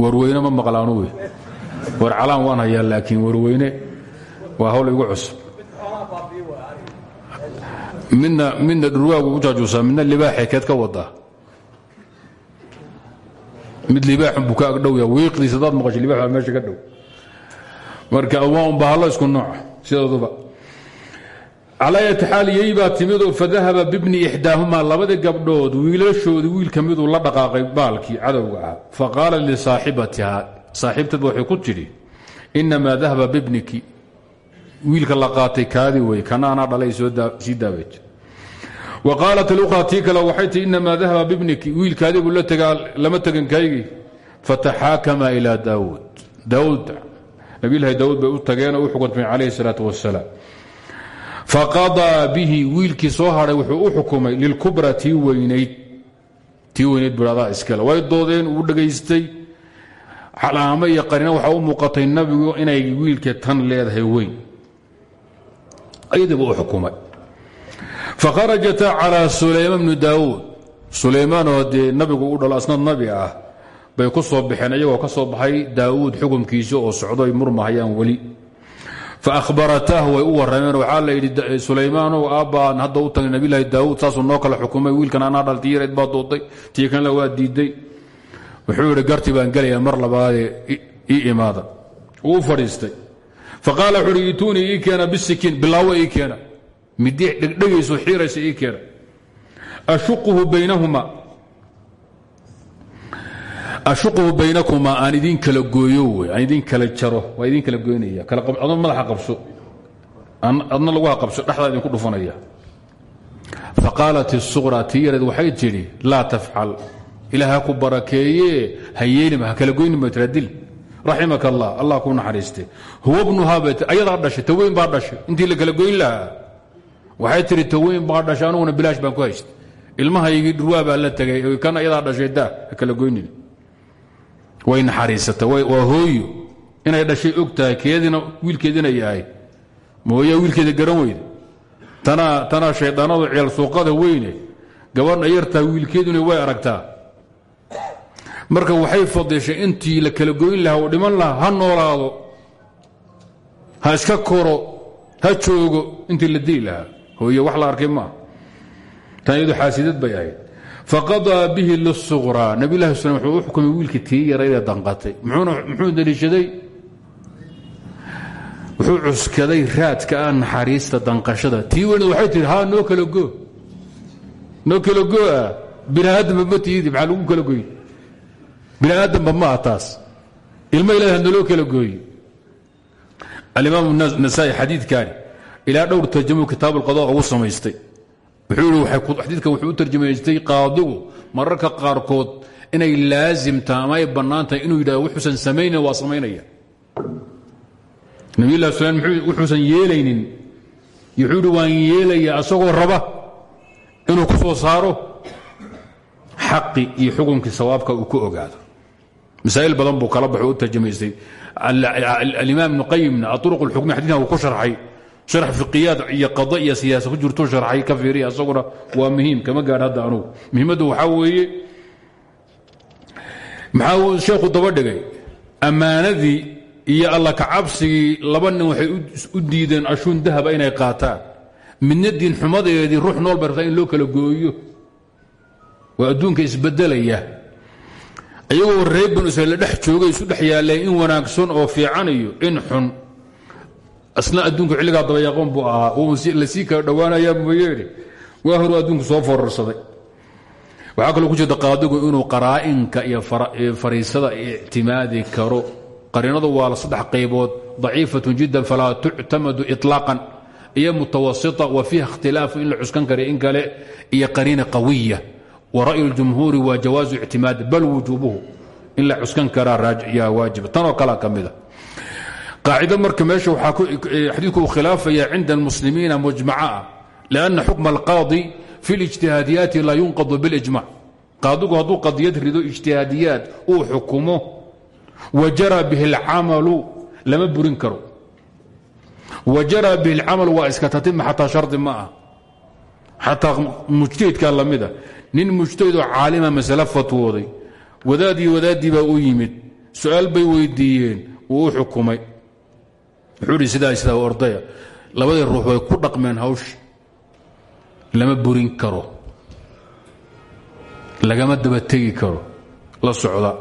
Weerweyne ma maqlaanu wey weer calaan waan hayaa laakiin weerweyne waa hawl igu cusub. Midna midna dhurwaagu u jaajuusaa midna libaaxee keed ka wadaa. Mid libaaxun buu ka agdhowya wiiqdiisa hadaad maqasho libaax baa meesha ka dhow. Marka waa un isku nooca sidooduba calaa yati xaal yey baa timidoo bibni ixdaahumaa labadii gabdhood wiilashoodii wiil ka miduu la dhaqaaqay baalkii cadowga ah faqaala lisaaxibatiha saaxiibtadba waxay ku tidhi inamaa dahaba bibniki wiilka la qaatay kaadi wey kana anaa dhalay sii daaweej wa qaalat اlukhra tii kale waxay tii inamaa dahaba bibniki wiilkaadigu lama tegan kaygii fataxaakama ilaa daawuud daawuud nabilahi daawuud bay u tageenoo u xukuntmay calayh الsalaaة wasalaam faqadaa bihi wiilkii soo hadhay wuxuu u xukumay lilkubra tii weynayd tii weynayd buadaa iskale way doodeen uu dhegaystay calaamo iyo qarina waxaa u muuqatay nabigu inay wiilka tan leedahay weyn. Ayadiibu u xukumay. Fakharajata calaa sulaymaan bni daawuud. Sulaymaanoo dee nabigu u dhalo asnad nabi ah bay ku soo baxeen iyagoo ka soo baxay daawuud xukumkiisi oo socdo ay murmahayaan weli. Faahbarataahu way u warameen waxaa la yidhi sulaymaanow aabbaan hadda u tagay nabilaahi daawuud saasuu noo kala xukumay wiilkan anaa dhal tii yareed baa dooday tii kanle waa diiday wuxuu yidhi garti baan gelayaa mar labaadee ii imaada. Wuu u fadhiistay faqaala wuxuu uhi ituunii ii keena bisikiin bilaawo ii keena. Baynahuma. Ashuquhu baynakumaa aan idin kala gooyo wey aan kala jaro waa idin kala goynaya adoo madaxa qabso. Adna laguha qabso dhexdaa idinku dhufanaya. Faqaalat الsuqra tii yareed waxay tidhi laa tafcal ilaah ha ku barakeeye ha yeelima kala goynima tira dil. Raximaka allah allah kuu naxariiste. Huwa bnuhaa bay ayadaa dhashay taweyn baa dhashay. Intii la kala goyn lahaa. Waxay tihi taweyn baa dhashay anuguna bilaash baan ku haystay ilmahaygii dhurwaa baa la tegay kan ayadaa dhashay daa kala goynin way naxariisata waa hooyo. Inay dhashay og tahay keedina wiilkeedina yahay. Mooya wiilkeeda garan weyda. Tanaa shaydaanadu ceel suuqada weyne. Gabadha yartaa wiilkeeduna way aragtaa marka waxay fadishay intii la kala goyn lahaa oo dhiman lahaa ha ha iska koro ha joogo intii la dili lahaa. Wax la arkay maaha tan iyadu bay ahayd. Faqadaa bihi lisuqraa nabiylahi slam wuxuu u xukumay wiilkii tii yaraydee danqatay. Muxuu daliishaday? Wuxuu cuskaday raadka ah naxariista danqashada. Tii weyneed waxay tihi ha noo kala go. Noo kala goa bini aadamba ma tiidi maxaa kala goy bini aadamba ma ah taas. Ilmo ilahi hanaloo kala gooye. Alimaam nasaai xadiidkani ilaa dhowr tarjamo kitaab alqada ugu samaystay. Wuxuu i xadiidka wuxuu u qaadigu mararka qaarkood inay laasimta ama ay bannaan tahay inuu yidhahdo wuxuusan samaynan waa samaynaya. Nabiylah slam wuxuusan yeelaynin. Wuxuu waan yeelaya asagoo raba inuu ku soo saaro xaqi iyo xukunkii sawaabka uu ku ogaado masaa'il badan buu kala baxo u tarjamaystay. Alimaam ibnu qayimna aruq اlxukmiya xadidkan uu ku sharxay. Sharx fiqiyaad iyo qada iyo siyaasa ku jirtuu sharxay ka fiiriya asaguna waa muhiim kama gaadh hadda anugu. Muhiimaddu waxaa weeye maxaa uu sheekhu daba dhigay? Ammaanadii iyo alla kacabsigii laba nin waxay u diideen ashuun dahaba inay qaataan. Midna diin xumadeedii ruux nool in loo kala gooyo. Waa adduunka isbedelaya iyagoo reer banu israiil dhex joogay isu dhex yaalleen in wanaagsan oo fiican iyo in xun. Asna adduunku xilligaa dabayaqoon buu ahaa. La sii kala dhowaanayaa mooyeene waa horu adduunku soo forarsaday waxaa kaloo ku jirta qaadigu inuu qaraa'inka iyo fariisada ictimaadi karo. Qariinadu waa saddex qaybood daciifatun jiddan falaa tuctamadu iطlaaqan iyo mutawasita wa fiiha ikhtilaafu in la cuskan kara in kale iyo qariina qawiya wa ra'yu اljumhuuri waa jawaazu ictimaadi bal wujuubuhu in la cuskan karaa yaa waajiba tanoo kalea ka mida qaacido marka meesha waxaa xadiidku uu khilaafaya cinda almuslimiina mujmaca ah lianna xukma alqaadi fi اlijtihaadiyaati laa yunqadu biاlijmac qaadigu hadduu qadiyad rido ijtihaadiyaad uu xukumo wa jara bihi اlcamalu lama burin karo wa jara bihi اlcamal waa iska tatima xataa shardi ma ah xataa mujtahidka lamida nin mujtahid mujtahidoo caalima ah masale fatwooday. Wadaadi wadaadii baa u yimid. Su'aal bay weydiiyeen. Wuu u xukumay. Wuxuu dhi sidaa sidaa ordaya. Labadii ruux way ku dhaqmeen hawsha. Lama burin karo. Lagama daba tegi karo. La socda.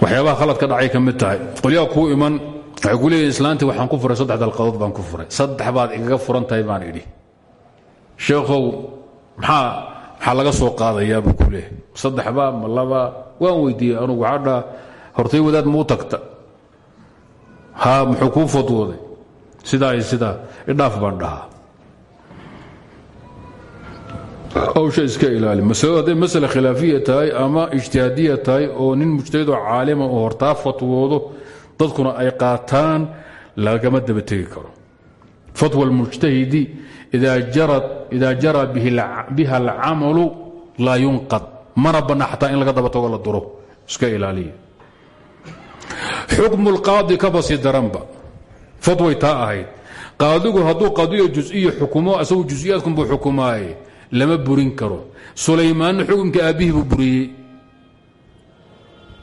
Waxyaabaha khalad ka dhacay ka mid tahay. Qolyaha ku iman waxay ku leeyihiin waxaan ku furay saddex dalqadood baan ku furay. Saddex baad igaga furan tahay baan idhi sheekhow maxaa maxaa laga soo qaadayaa buu ku leeyahy saddexba ma laba waan weydiiyey anugu cadha hortay wadaad muu tagta. Ha muxuu kuu fadwooday. Sidaa iyo sidaa idhaaf baan dhahaa. Iska ilaali. Hadday masale khilaafiya tahay ama ijtihaadiya tahay oo nin mujtahidoo caalima oo hortaa fatwoodo dadkuna ay qaataan lagama daba tegi karo. Fatwa almujtahidi ida jara biha alcamalu laa yunqad mana banna xataa in laga daba tago la duro iska ilaaliya xukmu lqaadi ka basi daranba fatway taa ahayd qaadigu hadduu qadiyo jusiya xukumo isagu jusiyaadkunbuu xukumaaye lama burin karo sulaymaanna xukumka aabbihii buu buriyey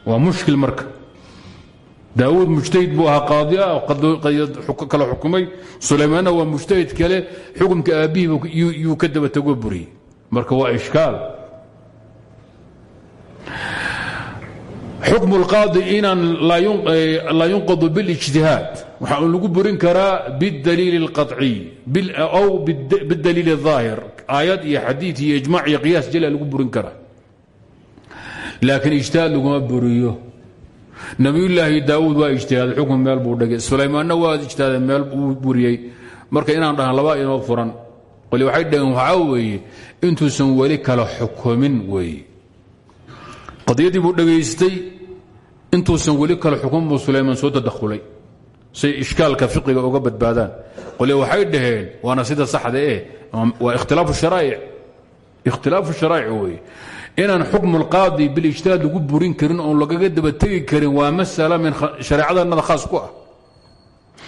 waa mushkil marka daawuud mujtahid buu ahaa qaadiya kala xukumay sulaymaanna waa mujtahid kale xukumka aabbihii yuu ka daba tago buriyey marka waa ishkaal xukmu اlqaadi inaan laa yunqadu biاlijtihaad waxaa lagu burin karaa bاdaliil اlqaطciy aw bاdaliil الظaahir aayad iyo xadiid iyo ijmac iyo qiyaas jala lagu burin karaa laakiin ijtihaad laguma buriyo nabiyullaahi daawuud waa ijtihaaday xukun meel buu dhigay. Sulaymaanna waa ijtihaaday meel buu buriyey. Marka inaan dhahan laba inoo furan qoli waxay dhaheen waxaa weeye intuusan weli kala xukumin weeye. Qadiyadii buu dhegaystay intuusan weli kale xukun buu sulaymaan soo tadakhulay say ishkaalka fiqiga uga badbaadaan. Qole waxay dhaheen waana sida saxda eh waa ikhtilaafu sharaa'ic. Ikhtilaafu sharaa'ic weeye inaan xukmu lqaadi bilijtihaad lagu burin karin oon lagaga daba tegi karin waa masala min shareecadannada khaas ku ah.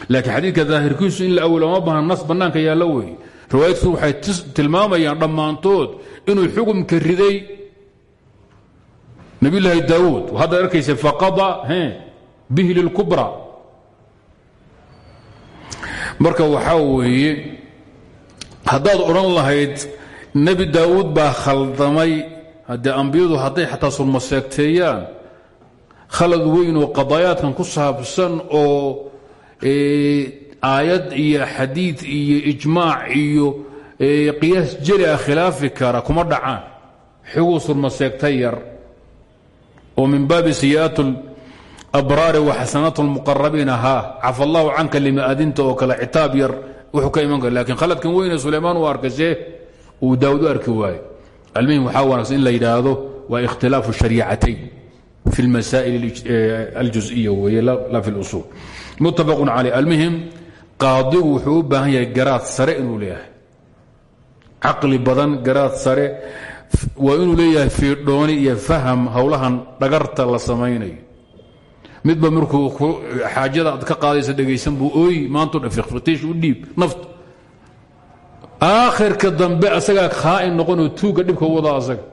Laakiin xadiidka daahirkiisu in la ma baahan nas bannaanka yaallo weeye riwaayadkiisu waxay tilmaamayaan dhammaantood inuu xukumka riday nabiyulaahi daawuud. Hadda arkaysa faqada bihi lilkubra. Marka waxaa weeye haddaad odhan lahayd nebi daawuud baa khaldamay haddee ambiyadu hadday xataa sulmaseegteeyaan khalad weyn oo qadaayaadkan ku saabsan oo aayad iyo xadiid iyo ijmaac iyo qiyaas jeli ah khilaafi kara kuma dhacaan. Xiguu sulmaseegta yar. Oo min baabi siyaat abraari wa xasanaat lmuqarabiin ahaa cafa allahu canka limaadinta oo kale citaab yar wuxuu ka iman kara lakiin khaladkan weyne sulaymaan uu arkasee uu daawud u waayo almuhim waxaa wanaagsan in la yidhaahdo waa ikhtilaafu shariicatayn fi lmasaa'il aljuziya weeye la fi lusuul. Muttafaqun caleyh almuhim qaadigu wuxuu u baahan yahay garaad sare inuu leeyahay. Caqli badan garaad sare waa inuu leeyahay fiidhooni iyo faham howlahan dhagarta la samaynayo. Midba markuu xaajada aad ka qaadaysa dhegaysan buu ooyi maanto dhan fiqtiish u dhiib nafta aakhirka dambe asagaa khaa'in noqonoo tuugga dhibka wadaa asaga.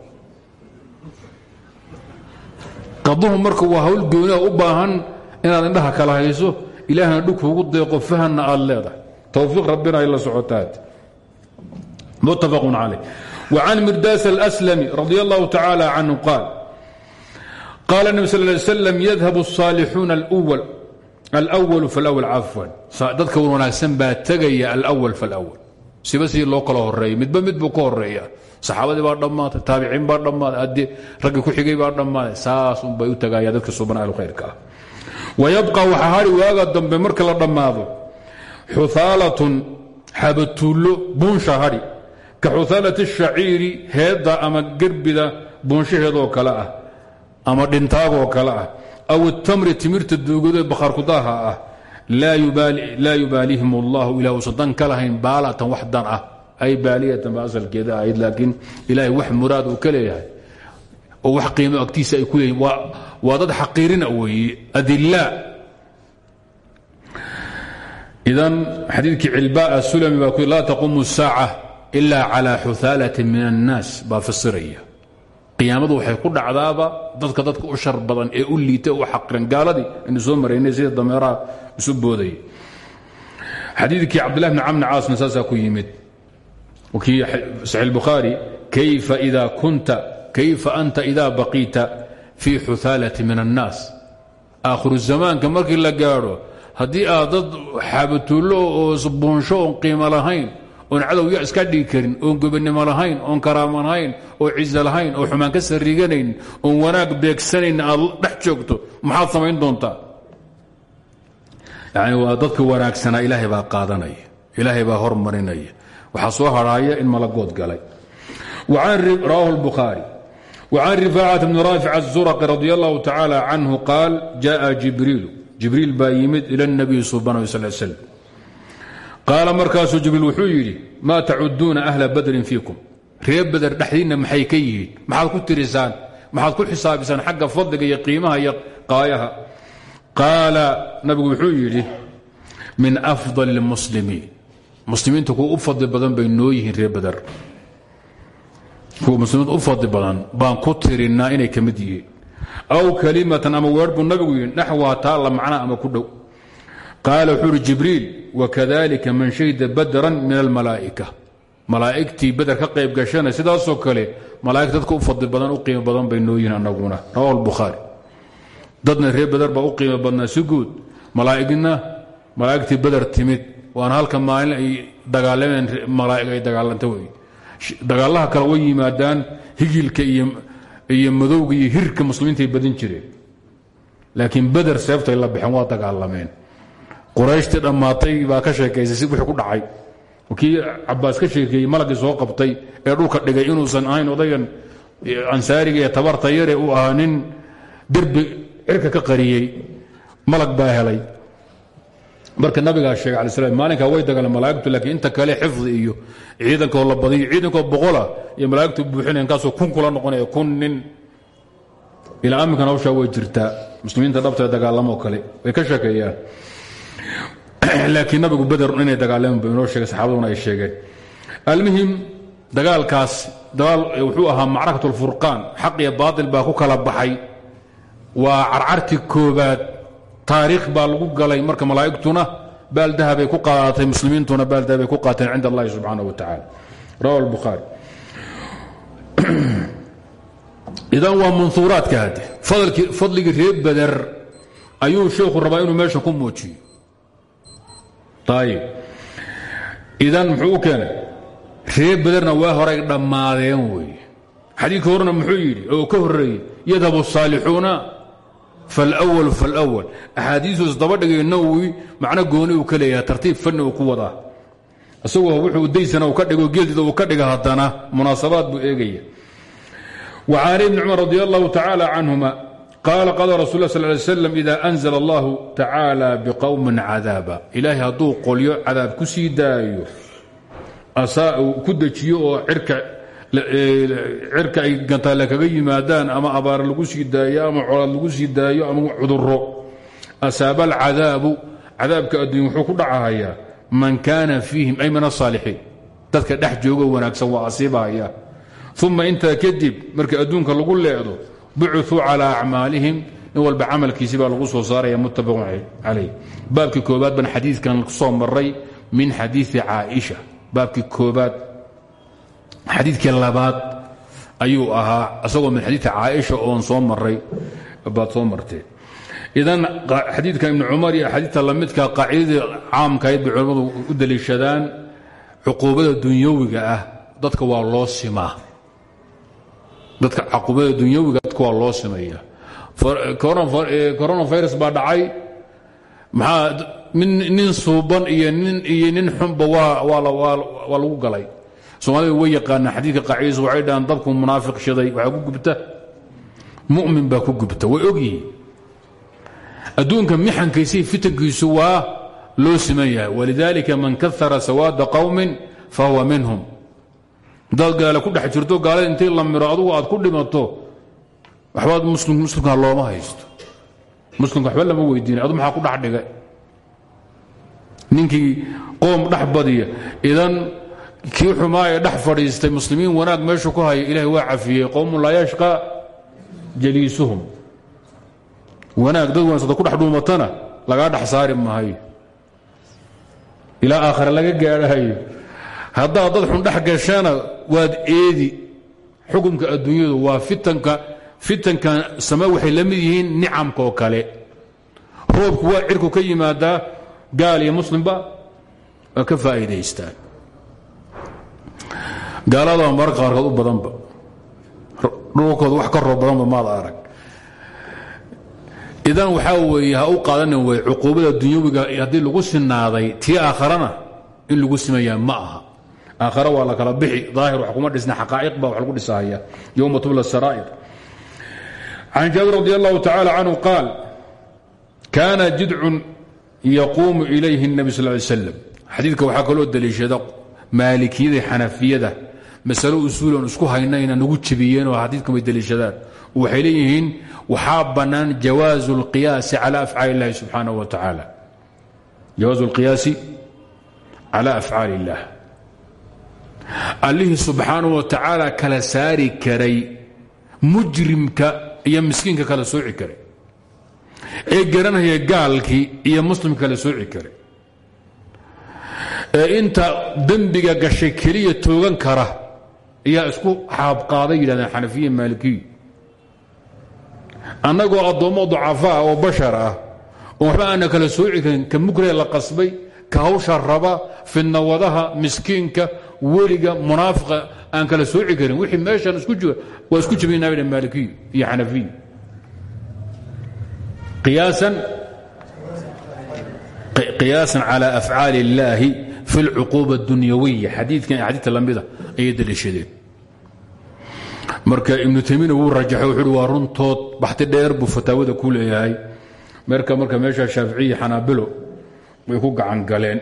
Qaduhu marka waa hawl gooniha u baahan inaad indhaha kala hayso ilaahna dhug kuugu deeqo fahanna aad leedahay. Towfiiq rabbina ay la socotaad. Muttafaqun calay wacan mirdaas alslami radi allahu tacaala canhu qaal qaala nebi sal ly slam yadhabu asaalixuuna alwal falwal cafwan. Dadka wanaagsan baa tegaya alwal falwal siba si loo kala horeeyo midba mid buu ka horreeya saxaabadii baa dhammaatay taabiciin baa dhammaaday raggii ku xigay baa dhammaaday saas unbay u tagaaya dadka suubana ahlukhayrka ah. Wayabqa waxaa hari waaga dambe marka la dhammaado. Xuhaalatun xabatuullo buunsha hadhi ka xuhaalati shaciiri heedda ama gerbida buunshaheedoo kale ah ama dhintaagoo kale ah. Aw tamri timirta duugado baqaarkudaaha ah laa yubaalihim اllahu ilah usan dan ka lahayn baalatan wax dan ah ay baaliyatan ba asalkeeda ahayd laakiin ilaahay wax muraad uu ka leeyahay oo wax qiimo agtiisa ay ku leeyihin waa dad xaqiirina weeye adilaa idan xadiidkii cilbaa sulami baa ku laa taquumu الsaaca ila calى xuhaalatin min الnaas baa fasiraya iyaamadu waxay ku dhacdaaba dadka dadka u shar badan ee u liita u xaqiran gaaladii aynu soo maraynay sida dameeraha isu booday xadiikii cabdulahi bn camni caasna ku yimid. Kii saxii bukhaari kayfa anta idaa baqiita fii xuhaalati min annaas? Aakhiru zamaanka markii la gaadho haddii aad dad xaabatuullo oo isbuunsho oon lahayn oon cadowya iska dhigi karin oon gobannimo lahayn oon karaamo lahayn oo cizo lahayn oo xumaan ka sarriganayn oon wanaag beegsanayn aad dhex joogto maxaad samayn doontaa yani waa dadka wanaagsanaa ilaahay baa qaadanaya ilaahay baa hormarinaya waxaa soo hadhaaya in malagood galay rawahu الbukhaarي وcan rifaacaة bn raafic الzurqi radي اllahu tacaalى canhu qaal jaءa jibriilu jibriil baa yimid ilى الnabiy subxanaه sl slm qaala markaasuu jibriil wuxuu yidhi maa tacuduuna ahla badrin fiikum. Reer beder dhexdiinna maxay ka yihiin maxaad ku tirisaan? Maxaad ku xisaabisaan xagga fadliga iyo qiimaha iyo qaayaha? Qaala nabigu wuxuu yidhi min afضal اlmuslimiin muslimiinta kuwa u fadli badan bay noo yihiin reer beder kuwa muslimiinta u fadli badan baan ku tirinaa inay ka mid yihiin. Aw kalimatan ama weer buu nabigu yidhi macnaa ama ku dhow qaala wuxuu uhi jibriil wakadalika man shahida badran min almalaa'ika malaa'igtii beder ka qayb gashana sidaasoo kale malaa'ig dadka u fadli badan u qiimo badan bay noo yihiin annaguna rawahu albukhaari dadna reer beder baa u qiimo badnaa si guud. Malaa'igna malaa'igtii beder timid. Waana halka maalin ay dagaalameen malaa'ig ay dagaalanta wey. Dagaalaha iyo madowga iyo hirka muslimiintaay badin jireen. Laakiin beder seeftay la baxeen waa dagaalameen qurayshtii dhammaatay baa ka sheekaysay si wixii ku dhacay. Kii cabaas ka sheekeeyey malagii soo qabtay ee dhulka dhigay inuusan ahayn odaygan ansaariga ee tabarta yare uu ahaa nin derbi ka qariyey malag baa helay. Marka nabigaa sheegay ala slam maalinkaa way dagaaleen malaa'igtu laakiin inta kale xifdi iyo ciidankoo la badiyo ciidankoo boqola iyo malaa'igtu buuxinayan kaasoo kun kula noqonaya kun nin. Ilaa aminkan hawshaa way jirtaa muslimiinta dhabta dagaalamoo kale way ka sheekeeyaan *clears throat* laakiin nabigu beder inay dagaaleen inoo sheegay saxaabaduna ay sheegeen. Almuhim dagaalkaas dagaal wuxuu ahaa macrakat اlfurqaan xaq iyo baail baa ku kala baxay. Waa carcarti koobaad taariikh baa lagu galay marka malaa'igtuna baaldahabay ku qaaatay muslimiintuna baaldahabay ku qaateen cinda allahi subxaanaه wa tacaala. Rawa buhaari *clears throat* idan waa mansuuraadka hadde fadligii reer beder ayuu sheekhu rabaa inuu meesha ku muujiyo idan muxuu u keenay? Reer baderna waa horay dhammaadeen wey. Xadiidkii horena muxuu yidhi oo ka horreeyey yadhabu asaalixuuna falwal falwal axaadiistuus dabadhigay nawowi macno gooni uu ka leeyahay tartiib fanni uu ku wadaa. Isagoo wuxuu daysana uu ka dhigo geeldiida uu ka dhiga haddana munaasabaad buu eegaya. Wa can ibni cumar radi allahu tacaala canhuma qaala qaala rasul sl ly slam ida anzla allahu tacaala biqowmin cadaaba. Ilaahay hadduu qolyo cadaab ku sii daayo ku dejiyo oo cirka ay gantaale kaga yimaadaan ama abaar lagu sii daayo ama colaad lagu sii daayo ama cuduro asaaba alcadaabu cadaabka adduunya wuxuu ku dhacahayaa man kaana fiihim ay min asaalixiin dadka dhex joogo wanaagsan waa asiibahaya uma intaa kadib markii adduunka lagu leedo bucuu calى acmaalihim. Nin walba camalkiisi baa lagu soo saaraya muttafaqun calayh baabkii koobaad baan xadiidkan soo maray min xadiii caaisha. Baabkii koobaad xadiidkii labaad ayuu ahaa isagoo min xadiii caaisha oon soo maray baad soo marteen idan xadiidka ibni cumar iyo axaadiidta lamidka qaacidadii caamkahayd bay culimmadu u daliishadaan cuquubada dunyawiga ah dadka waa loo simaa dadka caquubada dunyawiga dadka waa loo sameeya coronavirus baa dhacay. Maxaa nin suuban iyo nin iyo nin xunba waa lagu galay. Soomaalida way yaqaanaa xadiidka qaacidadiisa waxay dhahaan dabku munaafiq shiday waxaa ku gubta. Mu'min baa ku gubta way ogyihiin adduunka mixankiisii fitankiisu waa loo siman walidaalika man kahara sawaada qowmin fahuwa minhum hadaad gaale ku dhex jirto gaalada intay la miro adugu aad ku dhimato waxbaad muslimka looma haysto. Muslimka waxba lama weydiina adu maxaa ku dhex dhigay? Ninkii qoom dhex badiya idan kii xumaa ee dhex fadhiistay muslimiin wanaag meeshu ku haya ilahay waa cafiyey. Qowmun laa yashqa jaliisuhum. Wanaag dad wanagsada ku dhex dhuumatana lagaa dhex saari maayo ilaa aakhare laga gaadhahayo haddaad dad xun dhex gashana waad eedi. Xukumka adduunyadu waa fitanka fitankan same waxay la mid yihiin nicamka kale. Roobku waa cirku ka yimaadaa gaal iyo muslimba waa ka faa'iidaystaan. Gaalada mararka qaarkood u badanba. Dhulkooda wax ka roob badanba maad arag. Idan waxaa weeye ha u qaadanin wey cuquubada dunyawiga haddii lagu sinaaday tii aakharana in lagu simayaa ma aha aakhare waa la kala bixi daahir wax kuma dhisna xaqaa'iq baa wax lagu dhisahaya yowma tubla saraa'ir can jaabir radi allahu tacaala canhu qaal kaana jidcun yaquumu ilayhi الnabi sal ly slam xadiidka waxaa kaloo daliishada maalikiyada xanafiyada masalo usuulan isku haynayna nagu jebiyeenoo xadiidkan bay daliishadaan waxay leeyihiin waxaa bannaan jawaazu اlqiyaasi cala afcaali اllahi subxaanaه wa tacaala jawaazu اlqiyaasi cala afcaali اllah allihii subxaanaه wa tacaala kala saari karay mujrimka iyo miskiinka kala sooci karay ee garanaya gaalkii iyo muslimka kala sooci karay. Ee inta dembiga gashay keliya toogan kara ayaa isku xaabqaaday yidhahdeen xanafiya maalikiyu. Annagoo addoommo ducafaa oo bashar ah oo waxba aana kala sooci karin ka mukree la qasbay ka hawsha raba fidnawadaha miskiinka weliga munaafiqa aan kala sooci karin wixii meeshan isku jira waa isku jibinaa dha maalikiyu iyo xanafiyu qiyaasan calى afcaali اllaahi fi اlcuquuba اdunyawiya xadiikan xadiidka lamida ayay daliishadeen marka ibnu taymiina wuu rajaxay wuxu uhi waa runtood baxti dheer buu fataawada ku leeyahay marka marka meesha shaaficiya xanaabilo way ku gacan galeen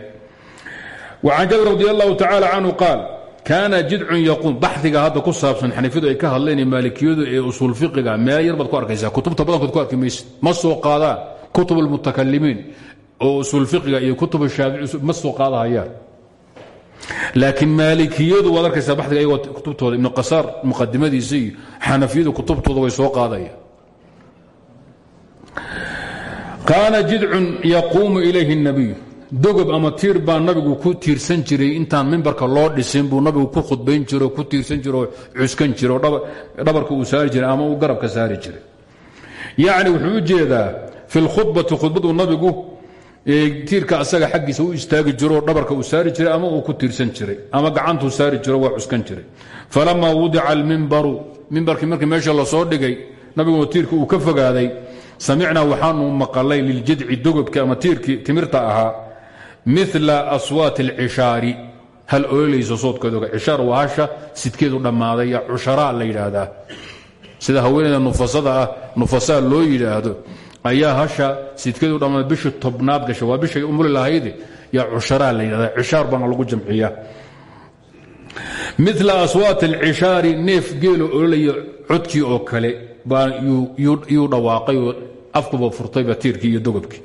وcan jabir radi allahu tacaala canhu qaal kaana jidcun yaquum. Baxiga hadda ku saabsan xanafiyadu ay ka hadleen maalikiyadu ee usuul fiqiga meel yar baad ku arkaysaa. Kutubta badankood ku arki maysid ma soo qaadaan kutub almutakalimiin oo usuul fiqiga iyo kutub shaafici ma soo qaadahayaan laakiin maalikiyadu waad arkaysaa baxiga iyagoo kutubtooda ibnu qasaar muqadimadiisa iyo xanafiyadu kutubtooda way soo qaadayaan kaana jidcun yaquumu ilayhi اnabiyu dogob ama tiir baa nabigu ku tiirsan jiray. Intaan mimbarka loo dhisin buu nabigu ku khudbayn jiro ku tiirsan jiro cuskan jiro dhabarka uu saari jiray ama uu garabka saari jiray. Yacni wuxuu u jeedaa fi lkhudbati khudbadu nabigu tiirka asaga xaggiisa u istaagi jiro dhabarka uu saari jiray ama uu ku tiirsan jiray ama gacantuu saari jiro waa cuskan jiray. Falamaa wudica almimbaru mimbarkii markii meesha la soo dhigay nabiguna tiirka uu ka fogaaday samicnaa waxaanu maqalay liljidci dogobki ama tiirkii timirta ahaa mila aswaat alcishaari. Hal ololaysa soodkeedoga cishaar waa hasha sidkeedu dhammaaday cusharaa la yidhaahdaa. Sida haweeneyda nufasada ah loo yidhaahdo ayaa hasha sidkeedu dhammaaday bishii tobnaad gasha waa bishay umuli lahayde yaa la yidhahdaa cishaar baana lagu jamciyaa. Mila aswaat alcishaari neef geelo ololaya codkii oo kale baa yuu dhawaaqay oo afkuba furtayba tiirkii iyo dogobkii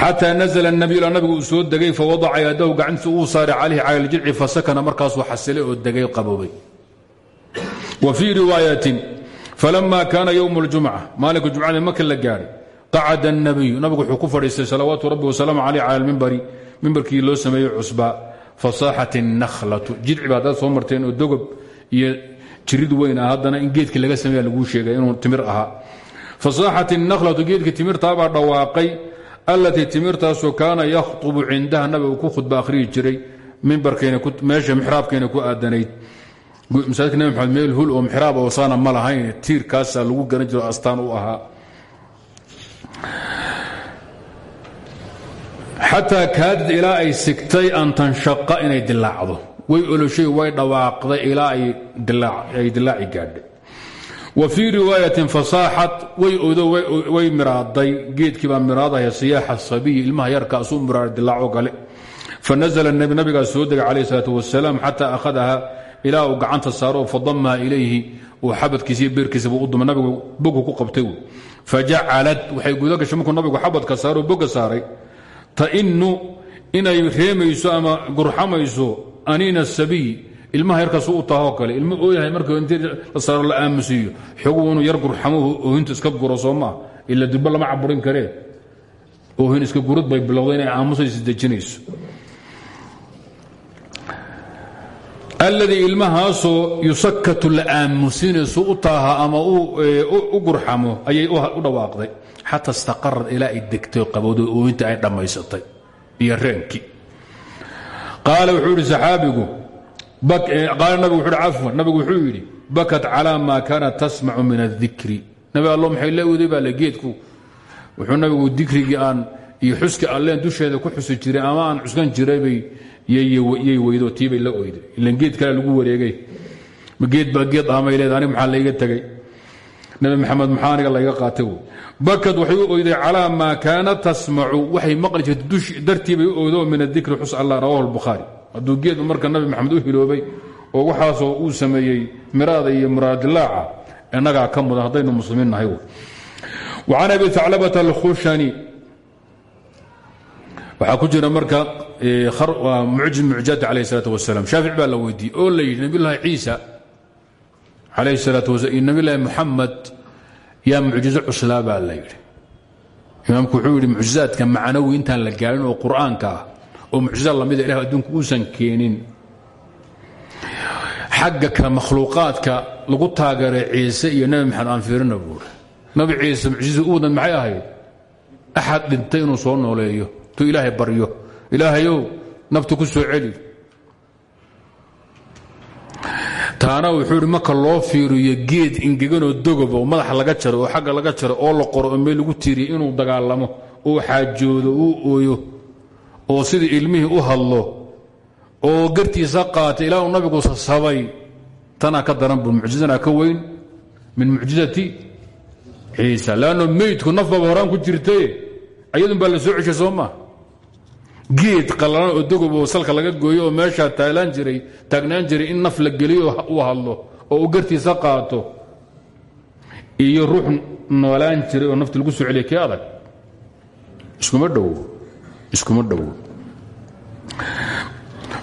xatى nazla الnabiy nabigu uu soo degay fawadaca yadahu gacantiisa uu saaray calayhi cala اljidci fasakana markaasuu xasilay oo degay qaboobay wa fii riwaayatin falama kaana ywm اljumca maalinka jumcada marka la gaadhay qacada الnabiyu nabigu wuxuu ku fadhiistay salawaatu rabbi wasalaamu caleyh cala lmimbari mimbarkii loo sameeyey cusba fasaaxat الnakhlatu jidci ba haddaad soo marteen oo dogob iyo jirid weyn ah haddana in geedkii laga sameeya laguu sheegay inuu timir ahaa fasaaxat الnakhlatu geedkii timirtaabaa dhawaaqay allatii timirtaasoo kaana yakhطubu cindaha nabigu ku khudba akhrihi jiray mimbarmeesha mixraabkeena ku aadanayd. Masaajidka nabi maxamed meel hul oo mixraab oo saana ma lahayn tiirkaasaa lagu garan jiro astaan u ahaa. Xataa kaadid ilaa ay sigtay an tanshaqa inay dilaacdo way oloshay way dhawaaqday ilaa ay dilaaci gaadhay wa fii riwaayatin fasaaxat way odo way miraaday. Geedkii baa miraadaya siyaaxa sabiyi ilmaha yarka asuu miraaday dilaaco gale. Fanazla nabi nabigaa soo degay calayh salaat wasalaam xataa akhadaha ilaa uu gacanta saaro fadamaha ilayhi. Uu xabadkiisa iyo beerkiisaba u duma nabigu bogu ku qabtay fajacalad waxay guda gashay markuu nabigu xabadka saaro boga saaray. Tainu inay reemayso ama gurxamayso aniina ilmaha yarkaas u tahoo kale. Ilmo ooyahay markii intii la saaro la aamusiiyo xogu inuu yar gurxamo oohinta iska guro soo maa ila dibba lama caburin karee oohin iska gurud bay bilowday inay aamusaysa dejinayso. Alladii ilmahaasoo yusakatu la aamusinayso u taaha ama u gurxamo ayay u dhawaaqday. Xata istaqarad ilaa ay degtay qabowdo ooyinta ay dhammaysatay. Iyo reenkii. Qaala wuxuu qaala cafwan nabigu wuxuu yidhi bakat calaa maa kaanat tasmacu min adikri nabi allo maxay la oday baa le geedku wuxuu nabigu dikrigii aan iyo xuska alleen dusheeda ku xusi jiray ama aan cuskan jiraybay yay weydo tiibay la oyday ilan geed kale lagu wareegay. Geed baa geed aamay leed anig maxaa layga tegay? Nabi maxamed maxaa aniga layga qaatay bakad waxay u oyday calaa maa kaanat tasmacu waxay maqli jirtay dartiibay u oydo min adikri xus allah rawahu lbukhaari hadduu geed marka nabi maxamed u hiloobay oo waxaasoo uu sameeyey miraada iyo muraadilaaca innagaa ka mudan haddaynu muslimiin nahay وcan abi aclabة اlkhushani waxaa ku jira marka mucjiz mucjaad alayh الsalaaة wasalam shaafic baa la weydiiyey oo la yidhi nabi llahi ciisa alayh الsalaaة waslam iyo nabi llahi muxamed yaa mucjizo cuslaa baa la yidhi imaamku wuxuu yidhi mucjizaadka macnawi intaan la gaarin oo qur'aanka ah oo mucjiza lamida ilah adduunku uusan keenin. Xagga kale lagu taageeray ciise iyo nebi maxamed aan fiirina buuri nabi ciise mucjizii u wadan maxay ahayd? Axad dhintay inuu soo nooleeyo. Tuu ilaahay baryo. Ilaahayow naftu ku soo celi. Taana wuxuu marka loo fiiriyo geed ingeganoo dogob oo madaxa laga jaro oo xagga laga jaro oo la qoro oo meel lagu tiiriyo inuu dagaalamo uu xaajoodo uu ooyo oo sidii ilmihii u hadlo oo gartiisa qaatay ilaa uu nabigu sasabay tanaa ka daran bu mucjizanaa ka weyn min mucjizati ciisa. Lanno meydku naf baba horaan ku jirtaye ayadun baa la soo ceshay soo maa geed qallalan oo dogob oo salka laga gooyo oo meeshaa taalaan jiray taagnaan jiray in naf la geliyo uu hadlo oo uu gartiisa qaato iyo ruux noolaan jiray oo nafta lagu soo celiya kii adag? Iskuma dhowo iskuma dhowo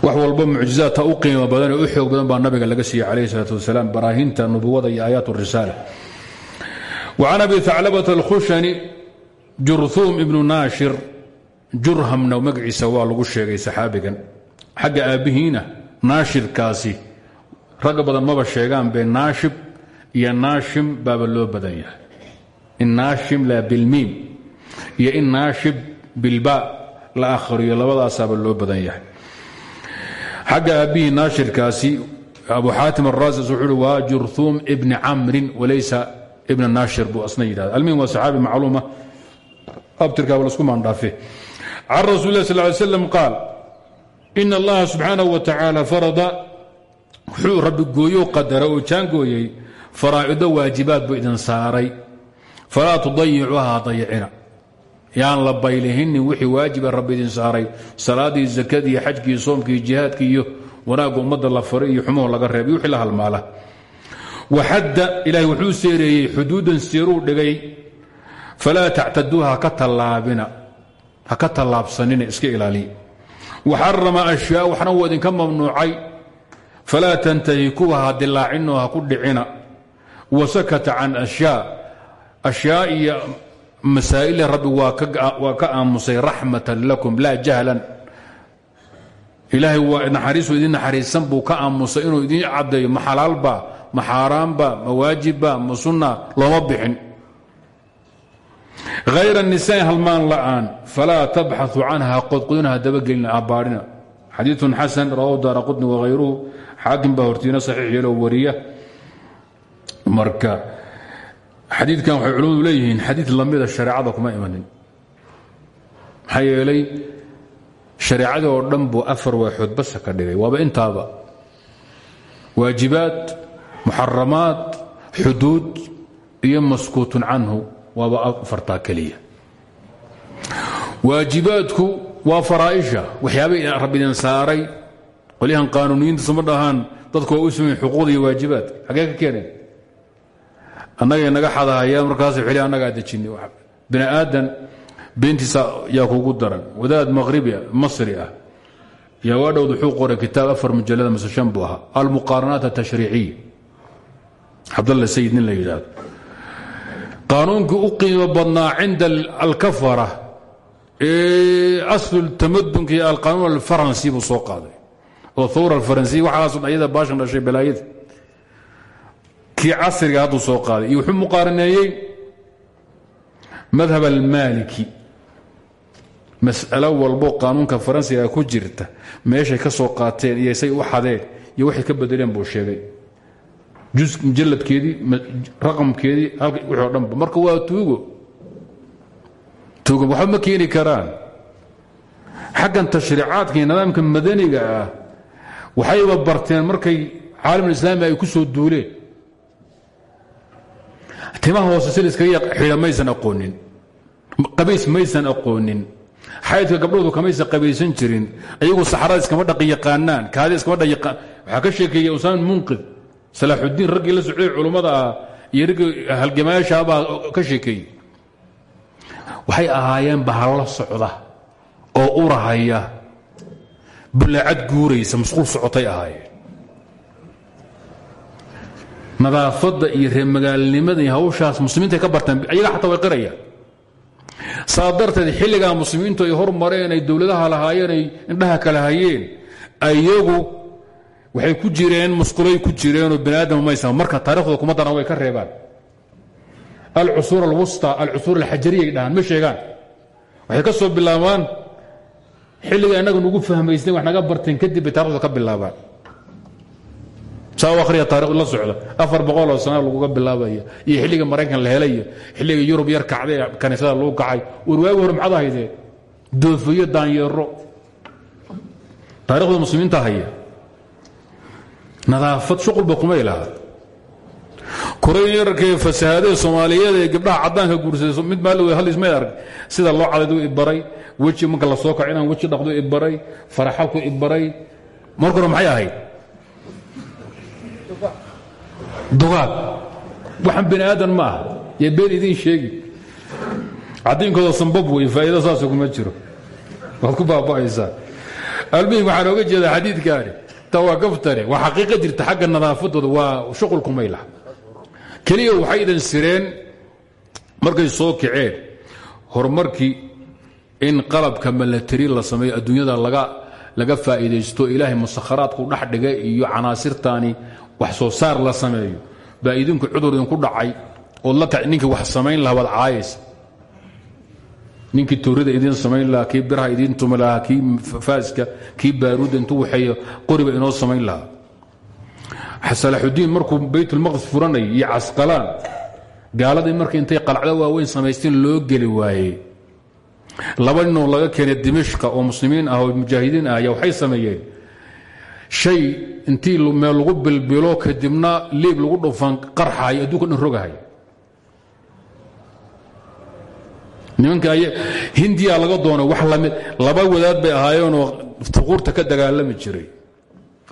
wax walba mucjizaadka u qiimo badanee u xoog badan baa nabiga laga siiyey calayh salaatu wasalaam baraahinta nubuwada iyo aayaat risaala. Wacan abi aclabata alkhushani jurhuum ibnu naashir jurhamna magaciisa waa lagu sheegay saxaabigan. Xagga aabbihiina naashirkaasi ragga badan maba sheegaan bee naashib iyo naashim baaba loo in naashim la bilmiim iyo in naashib bilba la akhriyo labadaasaaba loo badan yahay. Xagga aabbihii naashirkaasi abu xaatim arasis wuxuu waa jurhuum ibni camrin walaysa ibn naashir buu asna yidhahda almihim waa saxaabi macluuma. Abtirkaaba lasku maandhaafe. Can rasuuli lah sal ly slam qaal in allaha subxaanaه wa tacaala farada. Wuxuu rabbi gooyo qadara oo jaangooyey faraa'ido waajibaad buu idin saaray. Falaa tudayicuuha dayicina yaan la baylihinin wixii waajiba rabbi idin saaray. Salaadii zakadii xajkii soomkii jihaadkii iyo wanaagga ummadda la faray iyo xumuhu laga reebay wixii la halmaala waxadda ilaahay wuxuu seereeyey xuduudan seeruu dhigay falaa tactaduuha haka tallaabina ha ka tallaabsanina iska ashyaa waxna wuu idinka mamnuucay falaa tantahikuuha ha dilaacinoo ku dhicina. Wasakata can ashyaa ashyaa masaa'ile rabbi waa ka aamusay raxmatan lakum laa jahlan. Ilaahay waa naxariisu idin naxariisan buu ka aamusay inuu idiin caddeeyo ma xalaalba ma xaaraanba ma waajibba ma sunna looma bixin. Hayra nisaa'i halmaan la'aan falaa tabxaثu canha qodqodinaha dabagelina abbaadhina xadiiثun xasan rawahu daara qutni wahayruhu xaakim baa hortiina saxiix yeeloo wariya xadiidkan waxay culimmadu leeyihiin xadiid lamida shareecada kuma imanin. Maxaa yeelay oo dhan buu afar waaxood basa ka dhigay. Waaba intaaba. Waajibaad muxaramaad xuduud iyo maskuutun canhu waaba afartaa keliya. Waajibaadku waa faraaisha. Waxyaabay rabbi idin saaray. Qolyahan qaanuuniyiinta sama dhahaan. Dadku u sameyn xuquuqda iyo waajibaadka xagee ka annagay naga xadahayaan markaas xili annagaa dejinay bini aadan beentiisa yaa kugu daran. Wadaad maqhribi masri ah. Yaa waa dhowd wuxuu qoray kitaab afar mujallada mase shan buu ahaa. Almuqaaranaat atashriiciya cabdalla sayid nin la yidhaahdo. Qaanuunkii u qiimo badnaa cinda alkafara ee aslu tamadunka iyo alqaanuun alfaransi buu soo qaaday. Oo thawra alfaransiya waxaasu ayada baashan dhashay balaayada kii casriga hadduu soo qaaday iyo wuxuu muqaaraneeyey madhab almaaliki. Mas'alo walbo qaanuunka faransiga ku jirta meeshay ka soo qaateen iyo say u xadeen iyo waxay ka bedeleen buu sheegay. Mujaladkeedii raqamkeedii wixii o dhanba marka waa tuugo. Tuugo waxba ma keeni karaan. Xaggan tashriicaadka iyo nidaamka madaniga ah waxayba barteen markay caalamulislaami ay ku soo duuleen timaha hoose si laiskaga xidha maysan aqoonin. Qabays maysan aqoonin. Xaydka gabdhoodu kamaysan qabaysan jirin. Ayagu saxarada iskama dhaqi kaadi iskama dha waxaa ka sheekeeya usaamin munqid salaaxudiin raggii la socday culummada ah iyo raggii halgamayaashaabaa ka sheekeeyey. Waxay ahaayeen bahalla socda oo urahaya bullaacad guuraysa masquul socotay ahaayeen nadaafadda iyo reermagaalnimada iyo hawshaas muslimiintay ka barteen ayaga xataa way qirayaan saa darteed muslimiintu ay hormareen ay dowladaha lahaayeen ay indhaha kala hayeen ayagu waxay ku jireen musqulay ku jireenoo bani aadama maysa marka taarikhda kuma daran way ka reebaan. Alcusuur alwusta alcusuur alxajariyay dhahaan ma sheegaan. Waxay ka soo bilaabaan. Xilliga innaga nugu fahmaysnay wax naga barteen kadib bay ka bilaabaan saa akhriya taarikh la socda. Afar boqoloo sana laguga iyo xilliga maraykan la helaya xilliga yurub yar kacday ee kaniisada lagu kacay. War waagi hore doofiyo daanyeero taarikhda muslimiinta haya. Nadaafad shuqulba kumay lahaa. Korayn yararkee soomaaliyeed ee gabdhaha caddaanka guursaday mid maal hadlismay arag. Sida loo cadaydu ibaray weji la soo kaco inaan weji dhaqdo ibaray faraxalku ibaray marka hore maxay ahayd dugaag waxaan bani aadan ma aha. Yo been idiin sheegi. Caddiinkooda sambab wey faa'iida saasa kuma jiro. Waad ku baaba'aysaa. Almuhim waxaan ooga jeedaa xadiidkaani. Ta waa gaftare waa xaqiiqa jirta xagga nadaafadooda. Waa shuqul kumay laha keliya waxay idan sireen markay soo kaceen horumarkii in qalabka malateri la sameeyo adduunyada laga laga faa'iidaysto ilaahay musakharaadku dhex dhigay iyo canaasirtaani wax soo saar la sameeyo. Baa idinku cudur idinku dhacay ood la kac ninkii wax samayn lahaa waad caayaysa ninkii toorida idiin samayn lahaa kii biraha idiin tumi lahaa faaska kii baaruudda intuu waxeeyo qoriba inoo samayn lahaa. Salaaxudiin markuu baytulmaqdis furanayay iyo casqalaan gaaladii marka intay qalacdo waaweyn samaysteen loo geli waayey. Laba laga keenay dimishka oo muslimiin ah oo mujaahidiin ah ayaa waxay sameeyeen shay intii meel lagu bilbilo kadibna liib lagu dhufan qarxahay adduunka dhan rogahay. Nimanka hindiya laga doonay wax la mid laba wadaad bay ahaayeenoo fuquurta ka dagaalami jiray.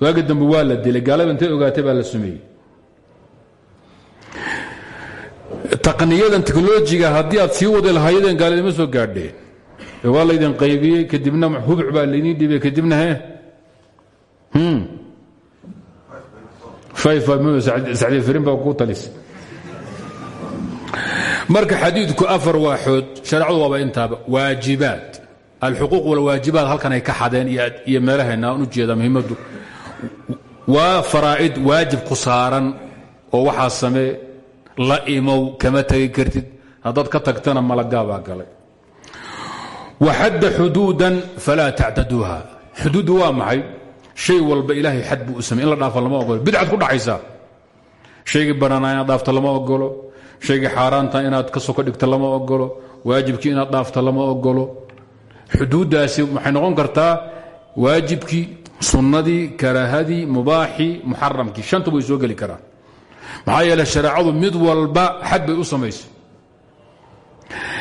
Waagi dambe waa la dilay gaalada intay ogaatay baa la sumeeyey taqniyadan teknolojiga haddii aad sii wadi lahaydeen gaaladima soo gaadheen. Waa laydin qaybiyey kadibna hubuc baa laydin dhibay kadibna he sacdifirin baa ku talis marka xadiidku afar waaxood shareecadu waaba intaaba waajibaad. Alxuquuq walwaajibaad halkan ay ka xadeen iyo meelaheenna aan u jeeda muhiimaddu. Waa faraa'id waajib ku oo waxaa samee la imow kama tegi kartid. Haddaad ka tagtana malagaabaa galay. Waxadda xuduudan falaa tactaduuha xuduuddu waa maxay shay walba ilaahay xad buu u samey in la dhaafo lama ogolo bidcad ku dhacaysaa shaygii bannaanaa inaad dhaafto lama ogolo shaygii xaaraanta inaad ka soko dhigto lama ogolo waajibkii inaad dhaafto lama ogolo xuduuddaasi waxay noqon kartaa? Waajibkii sunnadii karaahadii mubaaxii muxaramkii shanta way soo geli karaan. Maxaa yeele shareecadu mid walba xad bay u samaysay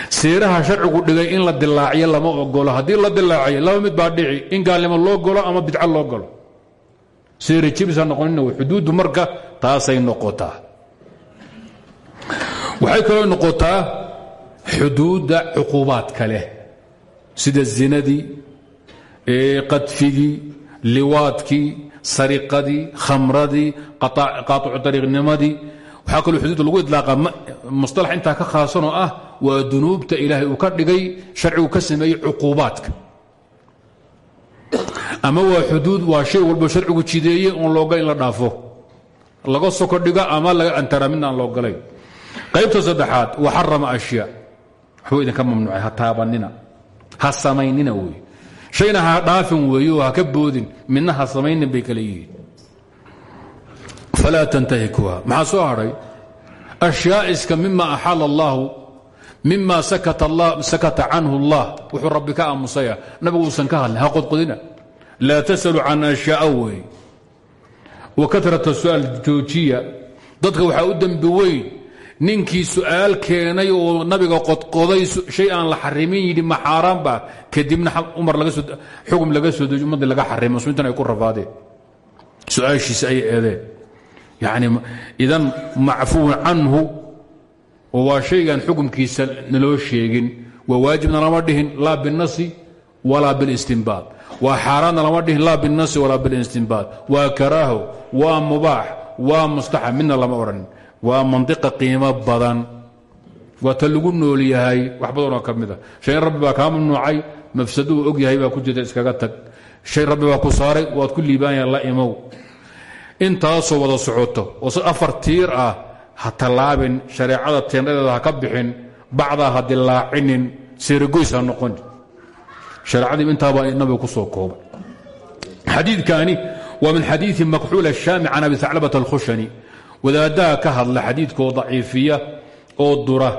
siiraha sharcigu dhigay in la dilaaciyo lama ogolo haddii la dilaaciyo laba mid baa dhici. In gaalnimo loo golo ama bidco loo golo. Siira jibisa noqonina xuduuddu marka taasay noqotaa. Waxay kaloo noqotaa xuduudda cuquubaadka leh. Sida zinadii qadfigii liwaadkii sariqadii khamradii qaaicu dariiqnimadii waxaa kaloo xuduudda lagu idlaaqa. Musطalax intaa ka khaasanoo ah waa dunuubta ilaahay uu ka dhigay sharcigu ka ama waa xuduud waa shay walba sharcigu jideeye oon loogal in la dhaafo. Laga soko ama laga antara midna aan loogalayn qaybta saddexaad wa xarama ashyaa. Waxbuu idinka mamnuucay ha taabanina ha samaynina wey. Shayna ha dhaafin weeyo ha ka boodin ha samaynin bay kale yihiin. Falaa tantahikuha maxaa soo hadhay ashyaa'iska mima mima sakata canhu allah. Wuxuu rabbi ka aamusaya. Nabigu uusan ka hadlin. Ha qodqodina laa tasalu can ashyaaa wey. Wa katrata su'aal joojiya. Dadka waxaa u dembi weyn su'aal keenay oo nabiga qodqoday shay aan la xarimin yidhi ma xaaraan ba kadibna umar xugum laga soo deji ummaddii laga xarima muslimiintan ay ku rafaadeen. Su'aashiisa ay eedeen. Yani idan macfuun canhu oo waa shaygan xukumkiisa naloo sheegin waa waajibna lama dhihin laa binasi walaa bilistinbaad waa xaaraanna lama dhihin laa binasi walaa bilistinbaad waa karaaho waa mubaax waa mustaxab midna lama odhan waa mandiqa qiimo badan. Waa ta lagu nool yahay wax badanoo ka mid a. Shay rabbi baa kaa mamnuucay mafsaduu og ku saaray waad ku liibaanya la imow. Intaasoo wada socoto oo si ah ha tallaabin shareecada teendadeeda ha ka bixin bacdaa ha dilaacinin seerigoys ha noqon. Hareecadii intaabaa nabiga ku soo koobay xadiidkaani waa min xadiii makxuul ashaami can abi aclabata alkhushani. Wadaaddaha ka hadla xadiidkoo daciifiya oo dura.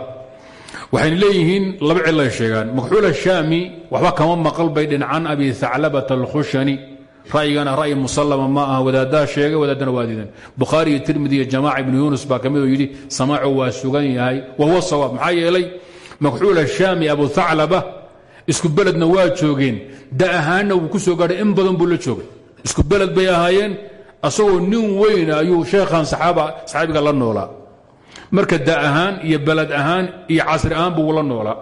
Waxayna leeyihiin laba cilay sheegaan. Makxuul ashaami waxba kama maqal bay dhincan abi aclabata alkhushani ra'yigana ra'yi musalama ma aha wadaadaha sheegay wadaadana waa diidan bukhaari iyo tirmidi iyo jamaaca ibnu yunus baa yidhi samaacu waa sugan yahay wa huwa sawaab. Maxaa yeelay makxuul الshaami abu aclaba isku beledna waa joogeen. Da ahaanna ku soo gaadhay in badan buu la joogay. Isku beled bay ahaayeen asagoo nin weyna ayuu sheekhan saxaabiga la noolaa. Marka da iyo beled ahaan iyo casri ahaan buu la noolaa.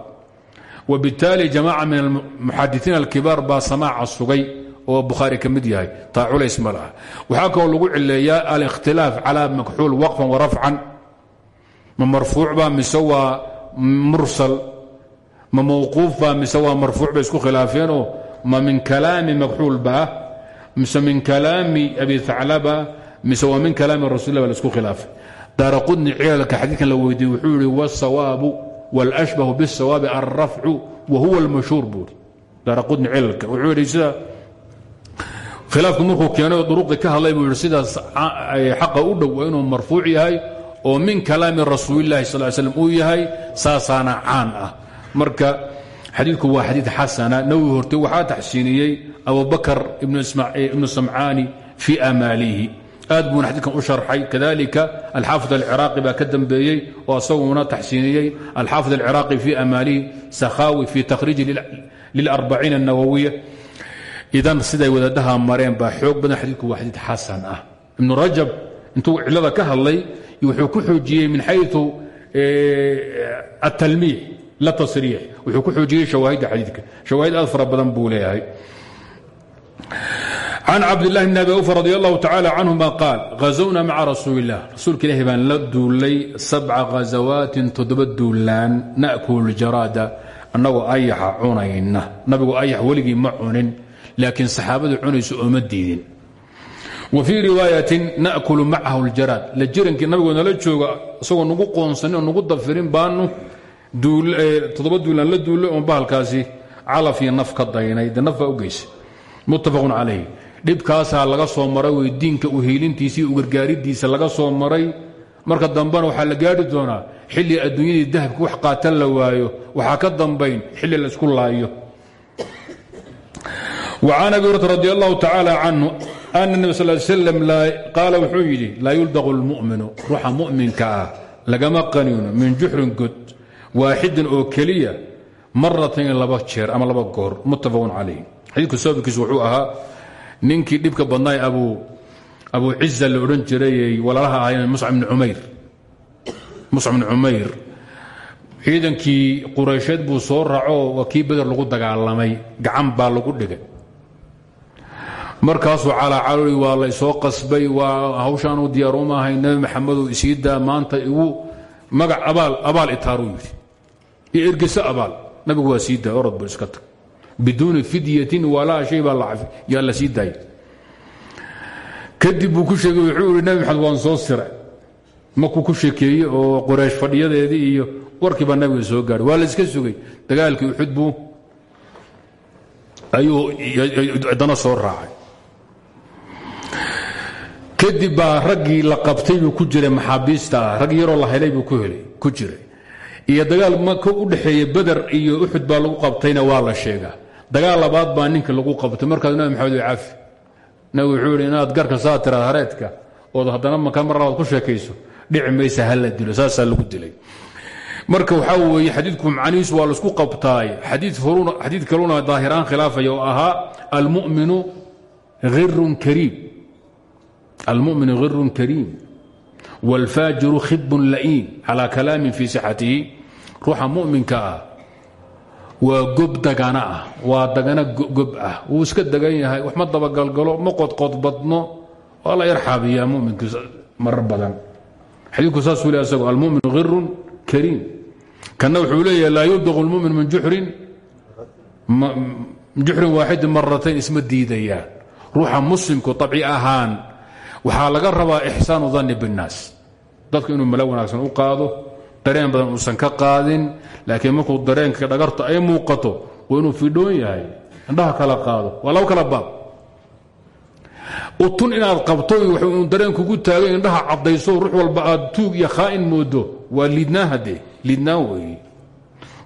Wabitaali jamaaca min almuxadisiin alkibaar baa samaaca sugay oo bukhaari ka mid yahay taa culays ma laha waxaa kaloo lagu cileeyaa alikhtilaaf calaa makxuul waqfan wa rafcan ma marfuuc ba mise waa mursal ma mawquuf ba mise waa marfuuc bay isku khilaafeenoo ma min kalaami makxuul baa mise min kalaami abi aclaba mise waa min kalaami rasullah ba laisku khilaafay daara qudni cilalka xadiidkan la weydiiyey wuxuu yihi wاsawaabu wاlashbahu bالsawaabi alrafcu wa huwa اlmashhuur buuri daara qudni cilalka wuxuu yidhi sida khilaafku markuu keenay duruqdii ka hadlay buu yidhi sidaas xaqa u dhow inuu marfuuc yahay oo min kalaami rasuulilahi sal slam uu yahay saasaana caan ah. Marka xadiidku waa xadiid xasana. Nawowi horte waxaa taxsiiniyey abubakr ibnu samcaani fii amaalihi. Aad buuna xadiidkan u sharxay. Kadalika alxaafid alciraaqi baa ka dambeeyey oo asaguna taxsiiniyey alxaafid alciraaqi fii amaalihi sakhaawi fii takhriiji lilarbaciin الnawowiya idan siday wadaadaha mareen baa xoog badan xadiidku waa xadiid xasan ah. Ibnu rajab intuu cilada ka hadlay wuxuu ku xoojiyey min xayu atalmiix la tasriix. Wuxuu ku xoojiyey shawaahidda xadiidka. Shawaahid aad fara badan buu leeyahay. Can cabdillahi bn abi awfa radi allahu tacaala canhuma qaal hazowna maca rasuuli illah rasuulka ilaahi la duullay sabca khazawaatin toddoba duulaan na'kulu ljaraada annagoo ayaxa nabigu ayax weligii ma laakiin saxaabadu cunayso ooma diidin. Wa fii riwaayatin na'kulu macahu ljaraad la jirankii nabigoo nala jooga isagoo nugu qoonsanin oo nugu dafirin baanu toddoba duulaan la duullay oon bahalkaasi calaf iyo naf ka daynay dee naf baa u laga soo maray wey diinka uhiilintiisa iyo ugargaaridiisa laga soo maray. Marka dambena waxaa la gaari doonaa xilli adduunyadii dahabka wax qaatan la waayo waxaa ka dambayn xilli la isku laayo وcan abi hurata radi allahu tacaala canhu ana nebi sal slam qaala wuxuu yidhi laa yuldaqu lmuminu ruuxa mu'minka ah lagama qaniino min juxrin god waaxidin oo keliya maratayn laba jeer ama laba goor. Muttafaqun calayh xadiidku sababkiisu wuxuu ahaa ninkii dhibka badnaay abu ciza la odhan jirayy walaalaha ahaayeen muscab bni cumayr ciidankii quraysheed buu soo raaco waa kii beder lagu dagaalamay gacan baa lagu dhigay markaasuu calaacaaloy waa laysoo qasbay waa hawshaanu diyaaruma ahay nebi maxamedow isiidaa maanta igu magac abaal itaaruu yidhi. Iyo ergeso abaal nabigu waa sii orod buu iska tag. Biduuni fidyatin walaa shay baa yaa la sii kadib ku sheegay wuxuu ihi nebi maxamed waan soo siray makuu ku shekeeye oo qoraysh fadhiyadeedii iyo warkii baa soo gaadhay. Waa la iska sugay. Dagaalkii uxud buu ayuu dana soo raacay kadib baa raggii la qabtay buu ku jiray maxaabiista. Ah rag yaroo la helay buu ku jiray. Iyo dagaal maka u dhexeeye beder iyo uxud baa lagu qabtayna waa la sheegaa. Dagaal labaad baa ninka lagu qabtay markaas nabi maxamed cafi nabigu wuxuu yidhi inaad garka saa hareedka ood haddana maka mar ku sheekayso dhici maysa ha la dilo. Saasaa lagu dilay. Marka waxaa weeye xadiidku macnihiisu waa la isku qabtaay. Xadiid kaluna daahiraan khilaafaya oo ahaa almuminu hirun kariim almumin hirun kariim wاlfaajiru khibun la'iin calaa kalaamin fii sixatihi ruuxa muminka ah waa gob dagana ah waa dagana gob ah wuu iska degan yahay wax ma dabagalgalo ma qodqodbadno waa la yar xaabiyaa muminka marar badan xadiidku saasuu le asagoo almumin hirun kariim kanna wuxuu leeyahay laa yubdaqu lmumin min juxrin juxrin waaxidin maratayn isma diidayaan ruuxa muslimku abci ahaan waxaa laga rabaa ixsaanu danni binnaas. Dadku inuu malo wanaagsan u qaado dareen badan uusan ka qaadin laakiin markuu dareenka dhagarta ay muuqato waa inuu fidhoon yahay indhaha kala qaado waa kala baab. Utun inaad qabto uu dareen kugu taagay indhaha caddayso ruux walba aad tuug iyo khaa'in moodo waa liidnaan haddee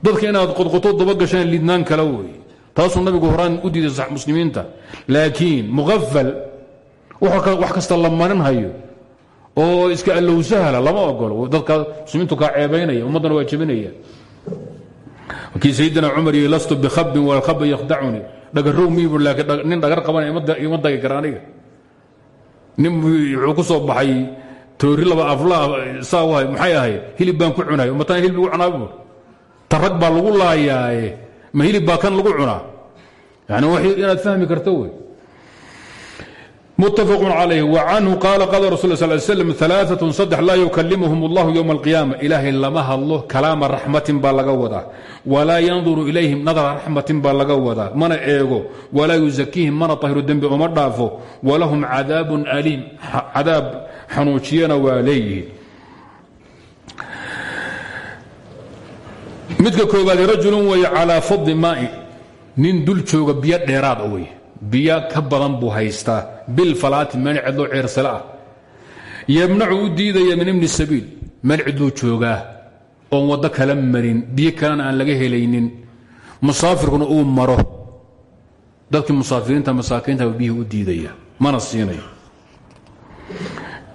dadka inaad qodqoto dabagashaan liidnaan kale weeye taasuu nabigu horaan u diiday muslimiinta. Laakiin muqafal wax kasta la marin hayo. Oo iska allowsahla lama ogolo dadka muslimiintu kaa ceebaynaya ummaddana waa jebinaya. Kii sayidina cumar iyo lastu bikhabin walkhaba yakhdacuni dhagarow miibu laakiin nin dhagar qabanaya ima dagi kara nin wuxuu ku soo baxay toori laba aflaa saa wahay maxay ahayd hilib baan ku cunay. Umatana hilib lagu cunaa buur ta rag baa lagu laayaaye. Ma hilib baa kan lagu cunaa? Yani inaad fahmi karto mutafaqu calayh. Wa canhu qaala qaala rasul sal slam alaaatun saddex laa yukalimhum allahu yowma alqiyaama. Ilaahay lama hadlo kalaama raxmatin baa laga wadaa. Walaa yanduru ilayhim nadara raxmatin baa laga wadaa. Mana eego. Walaa yusakiihim mana tahiru dembi uma dhaafo. Walahum cadaabun aliim. Cadaab xanuujiyana waa leeyihiin. Midka koobaad rajulun wey calaa fadli maai. Nin dul jooga biyo dheeraad wey biyo ka badan buu haystaa. Bil falaati meel cidloo ceersale ah. Yamnacu u diidaya min ibni sabiil meel cidluu joogaa. Oon waddo kala marin biyo kalena aan laga helaynin. Musaafirkuna uu maro. Dadkii musaafiriinta masaakiintaba biyihii u diidaya. Mana siinayo.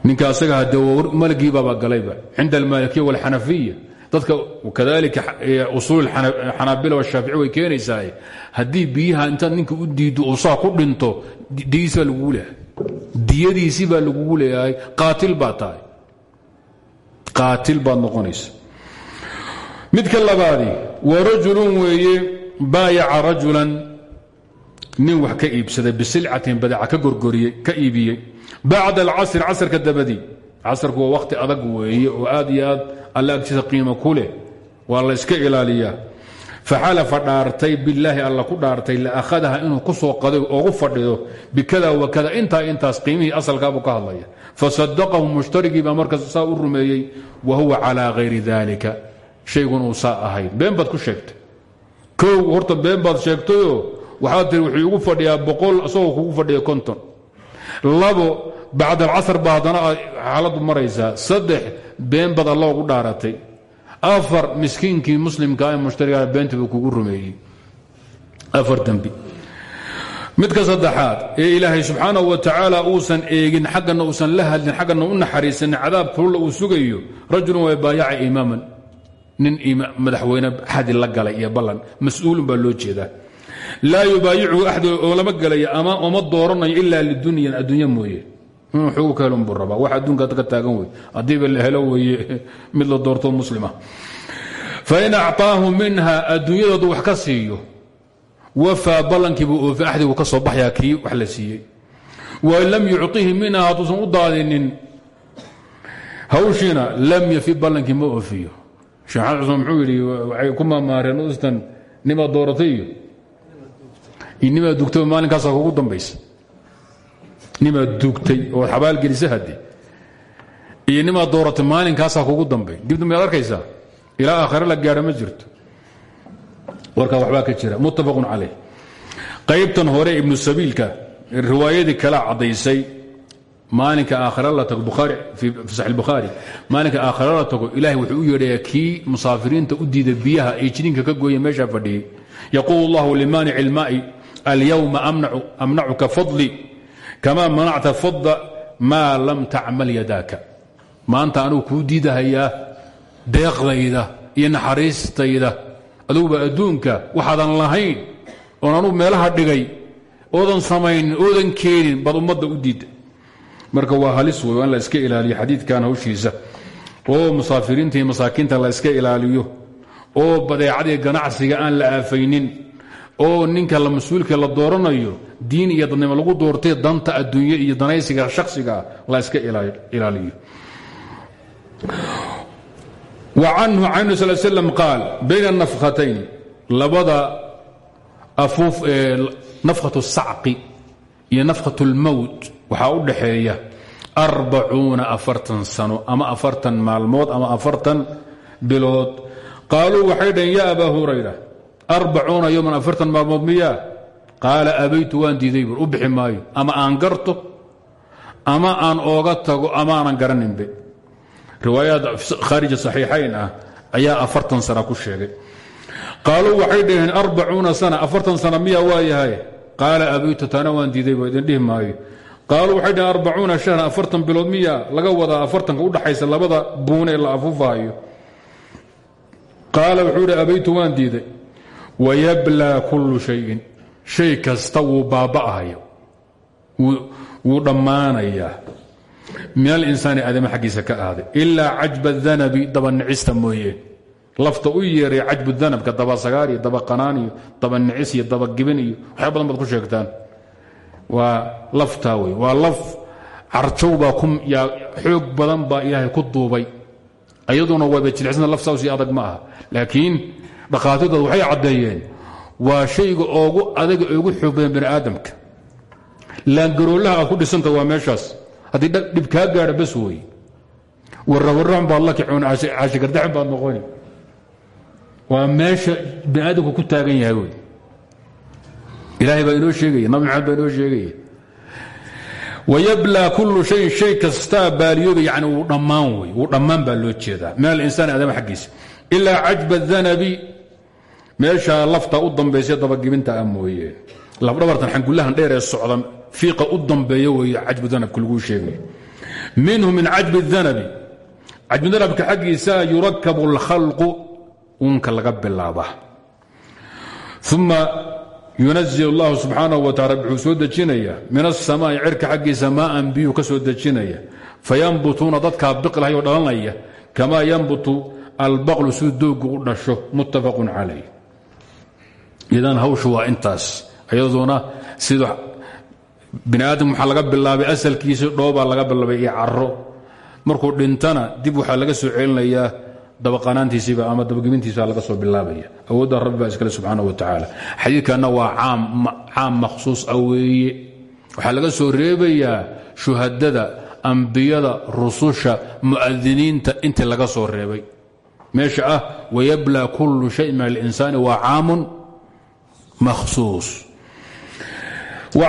Ninka asaga hadee malgiibaaba galayba cinda almaalikiya walxanafiya dadka kadalika usuul xanaabila washaafici way keenaysaa haddii biyaha intaad ninka u diiddo uu saa ku dhinto diyadiisi baa lagugu leeyahay. Diyadiisii baa lagugu leeyahay. Qaatil baa tahay. Qaatil baad noqonaysa. Midka labaadi wa rajulun weeye baayaca rajulan nin wax ka iibsaday bisilcatin badeeca ka gorgoriyey ka iibiyey. Bacda alcasri casrka dabadii casrku waa wakhti adag weeye oo aad iyo aad alla agtiisa qiimo ku waa la yska ilaaliyaa. Faxalafa dhaartay bilaahi alla ku dhaartay laakhadaha inuu ku soo qaday oogu fadhido bikada wakada intaa intaas qiimihii asalkaabuu ka hadlaya. Fasadaqahu mushtarigii baa markaas saa u rumeeyey wa huwa calaa hayri dalika shaygun uu saa ku sheegtay. Kow horta been baad sheegtayoo waxaad tiri wuxuu igu fadhiyaa boqol isagoo fadhiya konton. Labo bacd alcasr baa haddana xaaladu maraysaa. Saddex been bad alla dhaaratay. Afar miskiinkii muslimkaa ee mushtarigaa beenta buu kugu rumeeyey. Afar dembi midka saddexaad ee ilaahay subxaanahu wa tacaala uusan eegin xaggana uusan la hadlin xaggana u naxariisanin cadaab kulla uu sugayo rajulun waa baayaca imaaman nin madaxweyne xadi la galay iyo ballan mas'uulun baa loo jeedaa. Laa yubaayichu axad oo lama gelaya ama oma dooranayo ilaa lidunyan adduunya mooye inuu xoogu ka helon buu rabaa. Wax adduunka ka taagan wey haddiiba la helo weeye *laughs* mid la doorto muslima. Fain acطaahu minha adduunyadoodu wax ka siiyo wafaa ballankiibuu oofi axdigu ka soo baxyaa kii wax la siiyey. Wain lam yucطihi minha hadduusan u daadinin lam yafi ballankii ma oofiyo. Sheekh xasan cusman muxuu yidhi waxay ku maamaareen ustan nimaad dooratay iyo kugu dambaysa nimaad dugtay ood xabaalgelisa hadde iyo nimaad dooratay maalinkaasaa kugu dambay dib dambe ad arkaysaa ilaa aakhare la gaadho ma jirto. Warkaa waxbaa ka jira. Muttafaqun calayh. Qaybtan hore ibnu sabiilka riwaayadii kala caddaysay maalinka aakhare la tago bukhaari fii saxi bukhaari maalinka aakhare la tago ilaahay wuxuu u yeedhayaa kii musaafiriinta u diida biyaha ee jidinka ka gooya meeshaa fadhiyey yaquulu allahu limaanici ilmaa'i alyawma amnacuka fadli kama manacta fadla maa lam tacmal yadaaka maanta anugu kuu diidahayaa deeqdayda iyo naxariistayda aduguba adduunka waxaadan lahayn oon anugu meelaha dhigay oodan samaynin oodan keenin baad ummadda u diidda marka waa halis wey in la iska ilaaliyo xadiidkan hawshiisa oo musaafiriinta iyo masaakiinta la iska ilaaliyo oo badeecadii ganacsiga aan la aafaynin oo ninka la mas'uulka la dooranayo diin iyo dadnimo lagu doortay danta adduunye iyo danaysiga shaksigaa la iska ilaaliyo. Wa canhu can sal qaal bayna nafkhatayn labada afuuf nafkhatu sacqi iyo nafkhatu lmowt waxaa u dhaxeeya arbacuuna afartan sano ama afartan maalmood ama afartan bilood. Qaaluu waxay dhaheen ya abaa hurayra arbacuuna yowman afartan maalmood miyaa? Qaala abaytu waan diiday bur u bixi ama aan garto ama aan ooga tago ama aanan garaninbe. Riwaayaad khaarija saxiixayn ah afartan sana ku sheegay. Qaaluu waxay dhaheen sana afartan sana miyaa waa yahay? Abaytu tana waan diiday ba idin dhihi maayo. Qaaluu waxay dhaheen afartan bilood miyaa? Laga wadaa afartanka udhaxaysa labada buun ee la afuufaayo qaala wuxuu abaytu waan diiday wayablaa kullu shayin shay kasta wuu baaba'ahayo wuu dhammaanayaa min alinsaani aadama xaggiisa ka ahaaday ilaa cajba danabi dabanicista mooye lafta u yeeray cajbu danabka daba sagaar iyo daba qanaan iyo daba nicis iyo daba gibin iyo waxyaa badan baad ku sheegtaan waa laftaa wey waa laf carjow baa yaa xoog badan baa ilaahay ku duubay ayaduna wayba jilicsan laftaasii adag ma aha laakiin dhakhaatiirtood waxay caddeeyeen waa shayga oogu adaga oogu xoog badan aadamka laangaroolaha aad ku dhisanta waa meeshaas. Haddii dhib kaa gaadha bas wey warrawarran baad la kicun caashigardaxin baad noqoni waa meesha bani aadamku ku taagan yahay wey ilaahay baa inoo sheegaya nabi maxamed baa inoo sheegaya wayablaa kullu shayin shay kastaa baaliyooba yani wuu dhammaan wey wuu dhammaan baa loo jeedaa min alinsaan aadama xaggiisa. Ilaa meeshaa lafta u dambaysa dabagibinta ah mooye lafdhabartan xangullahan dheer ee socda fiiqa u dambeeya weeye cajbu danabka laguu sheegay minhu min cajbi danabi cajbu danabka xaggiisa yurakabu اlkhalqu unka laga bilaaba uma yunazil اllahu subxaanaه wa tacala wuxuu soo dejinaya min aلsamaa'i cirka xaggiisa maaan biyuu ka soo dejinaya fayanbutuuna dadkaa biqlahay oo dhalanaya kamaa yanbutu albaqlu siduu doogu u dhasho muttafaqu calayh idan hawshu waa intaas. Iyaduna sida bini aadam waxaa laga bilaabay asalkiisa dhoobaa laga bilaabay iyo caro markuu dhintana dib waxaa laga soo celinayaa dabaqanaantiisiiba ama dabagibintiisa laga soo bilaabaya. Awoodda rabbi iskale subxaana wa tacaala. Xadiidkanna waa caam makhsuus a weeye. Waxaa laga soo reebayaa shuhadada ambiyada rususha mu'adiniinta intii laga soo reebay. Meesha ah wayabla kullu shay min alinsaani waa caamun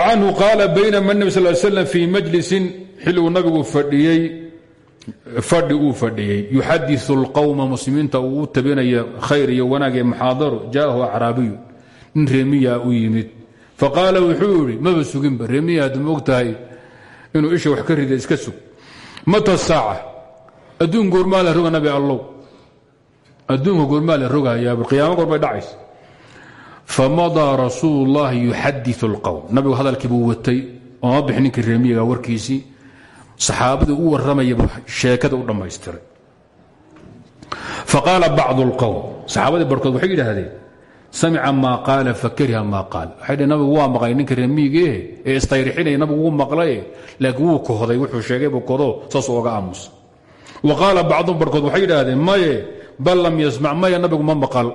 canhu qaala baynama nebi sal slam fii majlisin xilliguu nabigu fadhi uu fadhiyey yuxadiu اlqowma muslimiinta uu u tabinaya khayr iyo wanaag ee muxaadaro jaahu acraabiyu nin reemiyaa u yimid faqaala wuxuu yidhi maba suginba reemiya hadda ma og tahay inuu isha wax ka rida iska sug mata saaca adduun goormaa la roga nabi allow adduunka goormaa la rogayaa qiyaamo goorbay dhacaysa famadaa rasuul اllahi yuxadiu اlqowm nabigu hadalkii buu watay ooma bix ninkii reemiyaga warkiisii saxaabadii u warramayaba sheekada u dhammaystiray faqaala bacdu اlqowm saxaabadii barhkood waxay yidhaahdeen samica maa qaala fakariha maa qaal waxay dhhen nabigu waa maqlay ninka reemiyigae ee istayrixinaya nabigu wuu maqlaye laakiin wuu kohday wuxuu sheegay buu kodo saasuu oga aamusa wa qaala bacdum barhkood waxay yidhaahdeen maye bal lam yasmac maya nabigu ma maqal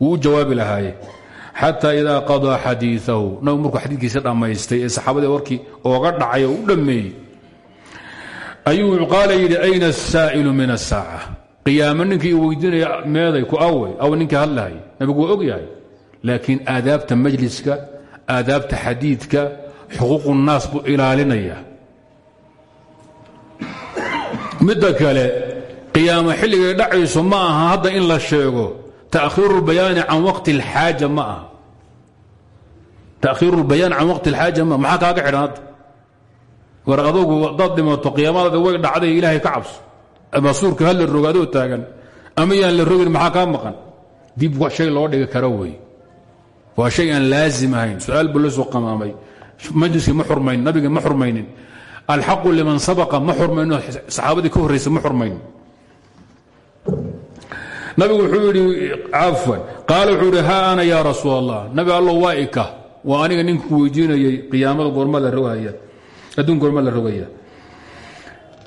wuu u jawaabi lahaaye xataa idaa qadaa xadiiahu nabigu markuu xadiidkiisa dhammaystay ee saxaabadii warkii ooga dhacay u dhammeeyey ayuu qaala yidhi ayna asaa'ilu min asaaca qiyaamo ninkii weydiinaya meeday ku awey aw ninkii hadlahay nabigu waa og yahay laakiin aadaabta majliska aadaabta xadiidka xuquuqu naas buu ilaalinaya. Midda kale qiyaamo xilligay dhacayso ma aha hadda in la sheego. Takhiiru lbayaani can waqti اlxaaja ma aha takhiiru lbayaan can waqti اlxaaja ma maxaa kaaga xidhan hadda? War adugu hadaad dhimato qiyaamadaada way dhacday ilaahay ka cabso. Ama suurka ha la rogo adoo taagan ama yaan la rogin maxaa kaa maqan? Dib shay loo dhigi karo wey waa shay aan laazim ahayn. Su'aal buu la soo qamaamay. Majliskii ma xurmayn nabiga ma xurmaynin. Alxaqu liman sabaqa ma xurmayno saxaabadii ka horraysa ma xurmaynin. Nabigu wuxuu yidhi cafwan qaala wuxuu yidhi haa ana yaa rasuul allah nabi allo waa ika waa aniga ninku weydiinayey qiyaamada goorma la rogaya adduun goorma la rogaya.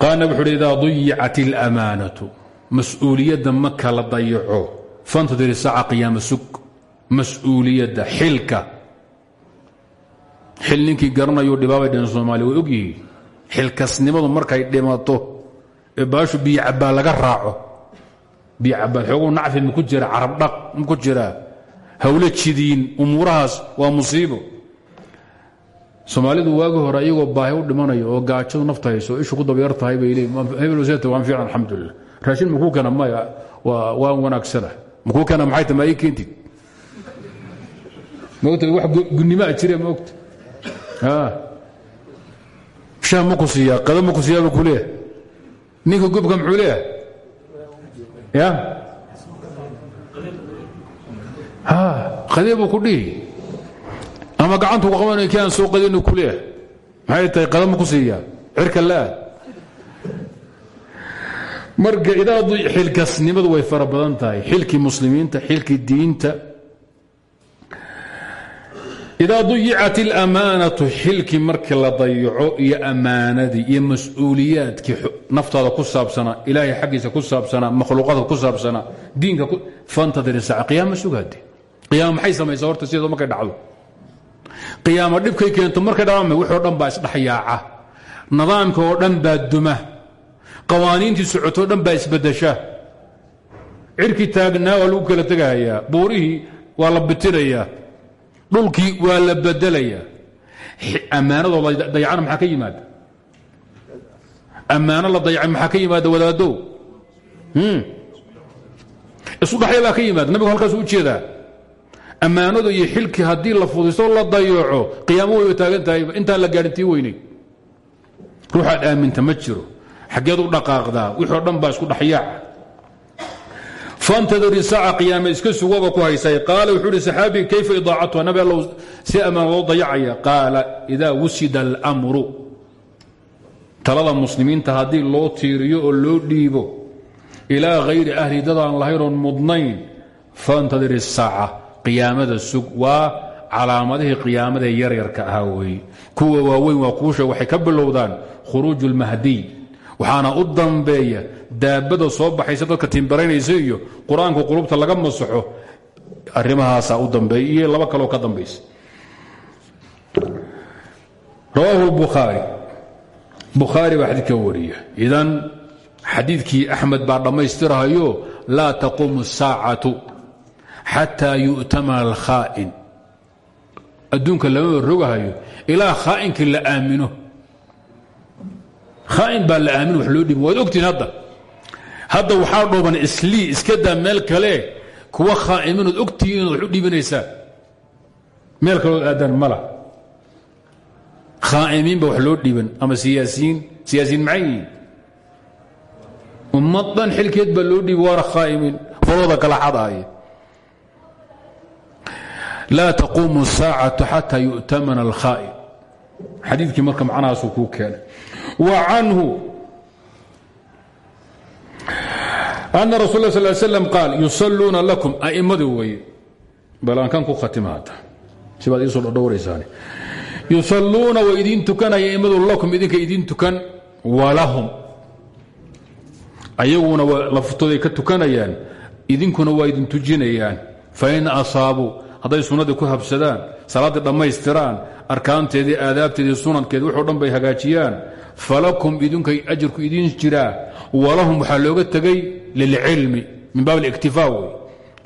Qaala nabi wuxuu yidhi idaa dayicat اlamaanatu mas'uuliyadda marka la dayaco. Fantadiri saaca qiyaama sug mas'uuliyadda xilka. Xil ninkii garanayo dhibaabay dheen way ogyihiin xilkasnimadu markay dhimato ee baashu biyo cabbaa laga raaco. Biyo cabbaad xoogu nacfi maku jira carab dhaq maku jiraa hawlo jidiin umuurahaas waa musiibo. Soomaalidu waagi hore iyagoo baahi u dhimanayo oo gaajadu nafta hayso ishu ku dabyar tahay bay leeyiin waan fiican alxamdulilah raashin makuu keena maya waan wanaagsana makuu keena maxay tahay ma ii keentid? Mogta wax gunimaa jire mogta shaah ma ku siiyaa qada ma ku siiyaa buu ku leeyahay? Ninka gobka muxuu leeyahay? Ya qadee buu ku dhihi. Ama gacantu ku qabanay kii aan soo qadinu ku leeyahay. Maxay tahay qada ma ku siiyaa cirka la'aad marka idaa xilkasnimadu way fara badan tahay. Xilkii muslimiinta xilkii diinta. Idaa dayicat اlamaanatu xilkii markii la dayaco iyo ammaanadii iyo mas'uuliyaadkii naftaada ku saabsanaa ilaahay xaggiisa ku saabsanaa makhluuqaadka ku saabsanaa diinka fantadir saaca qiyaama sugaade qiyaama maxay samaysaa horta sideedo markay dhacdo? qiyaamo dhibkay keento markay dhacdama wixii o dhan baa nidaamka oo dhan duma. Qawaaniintii socotoo dhan baa cirkii taagnaa waa lagu kala tegahayaa buurihii waa la bitirayaa dhulkii waa la bedelayaa ammaanadoo la dayacana maxaa ka yimaada? Ammaano la dayacay maxaa ka yimaada wadaadow isu dhaxya baa ka yimaada. Nabigu halkaas u jeedaa ammaanadu iyo xilkii haddii la fudiso la dayaco qiyaamo way taagan tahay la gaadhintii weynay ruuxaad aaminta ma jiro. Xaggeed u dhaqaaqdaa wixii o dhan baa isku dhaxyaaca fantadiri saaca iska sugaba ku haysay. Qaala wuxuu saxaabii kayfa idaacatuha nabi allow si ammaan loo dayacaya. Qaala idaa wusida almru talada muslimiinta haddii loo tiiriyo oo loo dhiibo ilaa hayri ahli dadaan lahaynoon mudnayn fantadir qiyaamada sug waa calaamadihii qiyaamadee yaryarka ahaa weeye kuwa waaweyn waa kuusha waxay ka bilowdaan khuruuju lmahdiy waxaana u dambeeya daabada soo baxaysa dadka timbaraynaysa iyo qur'aanka qulubta laga masaxo. Arrimahaasaa u dambeeya iyo laba kaloo ka dambaysa rawaahu lbukhaari bukhaari baa xadiidka wariya idan xadiidkii axmed baa dhammaystirahayo laa taquumu الsaacatu xataa yu'tamana alkhaa'in adduunka lama rogahayo ilaa khaainkii la aamino. Khaain baa la wax loo dhibi waad ogtihin hadda. Hadda waxaa dhooban islii iska daa meel kale kuwa khaa'imiinood ogtihiin wax u dhiibinaysaa meel kalood aadaan mala. Khaa'imiin ba wax loo dhiiban ama siyaasiyiin siyaasiyiin maxay yihiin ummad dhan xilkeed baa loo dhiibi waana khaa'imiin farooda kala xadaaya laa taquumu saacatu xataa yu'tamana alkhaain xadiikii marka macnahaasuu kuu keenay. Wa canhu ana rasul la sal slam qaal yusalluuna lakum a'immadu weye bal kan ku khatima hadda sibaad iisoo dhadhowraysaan yusalluuna way idiin tukanaya lakum idinka idiin tukan walahum ayaguna laftooday ka tukanayaan idinkuna waa idin tujinayaan. Fain asaabuu hadday sunnadii ku habsadaan salaaddii dhammaystiraan arkaanteedii aadaabteedii sunankeedi wuxuu dhan hagaajiyaan. Falakum idinkay ajirku idiin jiraa walahum waxaa looga tegay lilcilmi min baab اliktifaa wey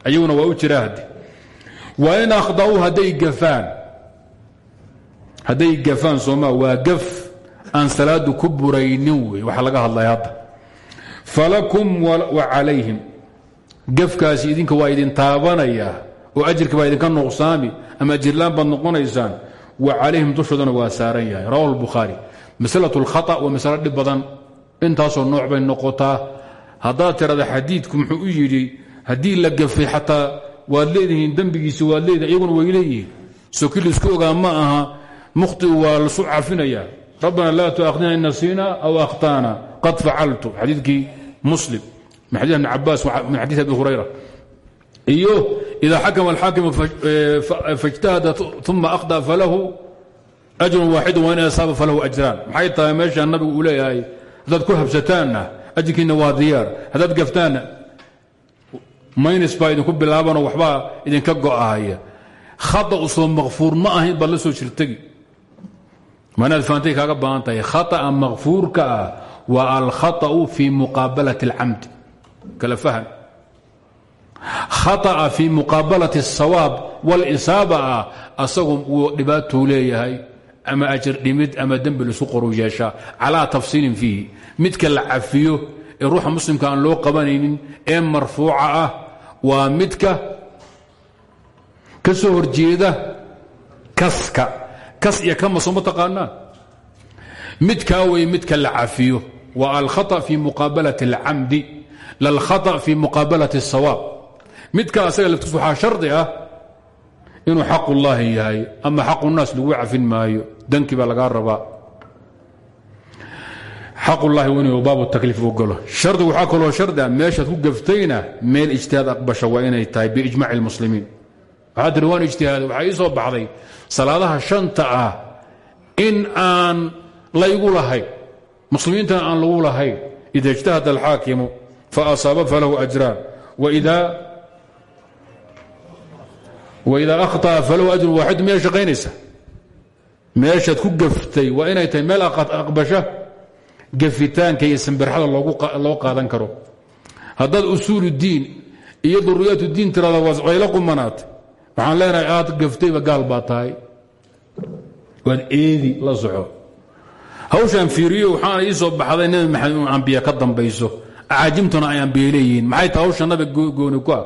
ayaguna waa u jiraa hadde wain akhda'uu hadday gafaan. Hadday gafaan sooma waa gaf aan salaadu ku buraynin laga hadlaya hadda. Falakum wa calayhim. Gafkaasi idinka waa idin taabanaya oo ajirka baa idinka nuqsaami ama ajirlaan baad noqonaysaan wa calayhim dushoodana waa saaran yahay. Rawahu lbukhaari maslatu lkhaa waa masalo dhib badan. Intaasoo nooc bay noqotaa. Haddaad tirada xadiidku muxuu u yidhi haddii la gafay xataa waad leedihiin dembigiisa iyaguna way leeyihiin. Soki la isku ogaa ma aha mukhti waa lasu cafinaya rabbana laa tuaahdina in nasiina aw akhtaana qad facaltu xadiidkii muslim. Min xadii ibni cabaas min xadiid abi hurayra iyo ida xakama alxaakimu faاjtahada uma akhطأ falahu ajrun waaxidu waa in asaaba falahu ajraan maxay tahay meeshaa nabigu uu leeyahay haddaad ku habsataanna ajirkiinna waa diyaar haddaad gaftaanna maynis baa idinku bilaabanoo waxbaa idinka go'ahaya khata u soo makfuur ma ahayn baad la soo jirtagi ma inaad fahamtay kaaga baahan tahay khata'a makfuurka ah waa alkhata'u fii muqaabalati اlcamdi kala fahm khata'a fii muqaabalati الsawaab wاlisaaba ah asagu wuu dhibaatuu leeyahay ama ajir dhimid ama dembi lisu qoru yeeshaa calaa tafsiilin fiihi midka la cafiyo ee ruuxa muslimka aan loo qabanaynin ee marfuuca ah waa midka ka soo horjeeda kaska kas iyo kama soo ma taqaanaan midkaa wey midka la cafiyo waa alkhaطأ fi muqaabalati اlcamdi lalkhaطأ fi muqaabalati الsawaab midka asaga laftiis waxaa shardi ah inuu xaq ullaahi yahay ama xaqu naas lagu cafin maayo danki baa lagaa rabaa. Xaqullaahi waa inuu baabu takliif u galo. Shardigu waxaa kaloo shardi ah meeshaad ku gaftayna meel ijtihaad aqbasha waa inay tahay biijmaci اlmuslimiin waxaa tiri waan ijtihaada waxaa ii soo baxday salaadaha shanta ah in aan laygu lahayn muslimiintana aan lagu lahayn ida اjtahada alxaakimu faasaaba falahu ajraan. Wida akhطأa falahu ajru waaxidu miyaa shaqaynaysa meeshaad ku gaftay waa inay tahay meel aqbasha gafitaanka iyo sambirxada loo qaadan karo haddaad usuul diin iyo duriyat diin tirada wayla qumanaatay waxaan leenahay aad gaftayba gaal baa tahay waad eedi la soco hawshaan fiiriyo waxaana ii soo baxday nebi maxamed inuu ambiya ka dambayso acaajimtuna ay ambiye leeyihiin maxay tahay hawsha nabi gooni ku ah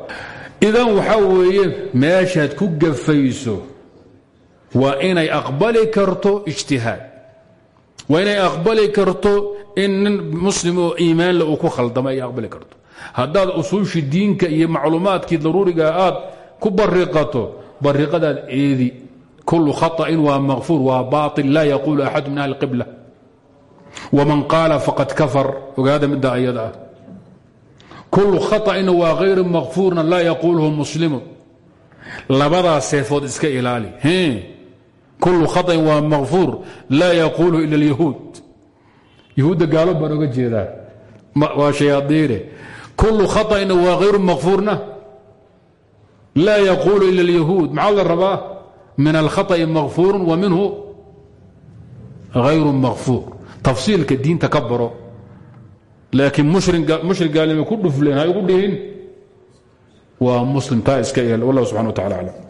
idan waxaa weeye meeshaad ku gafayso waa inay aqbali karto ijtihaad. Waa inay aqbali karto in nin muslim oo iimaanle uu ku khaldamo ay aqbali karto. Haddaad usuushii diinka iyo macluumaadkii daruuriga aad ku bariqato bariqadaad eedi. Kullu khaطa'in waa maqfuur waa baaطil laa yaquulu axadu min ahli qibla. Waman qaala faqad kafar. Ogaada middaa ayada ah kulu khaطأina waa hayru makfuurna laa yaquuluhu muslimu labadaas seefood iska ilaali kulu khaطأin waa makfuur laa yaquuluhu ila اlyahuud yahuudda gaalo baan oga jeedaa waa shayaadiine kulu khaطأina waa hayru makfuurna laa yaquulu ila اlyahuud maxaa la rabaa min alkhaطأi makfuur wa minhu hayru makfuur tafsiilka diinta ka baro laakiin mushrik gaalnimo ku dhufleen ha igu dhihin waa muslim taa iska el wallah subxana wa tacala aclam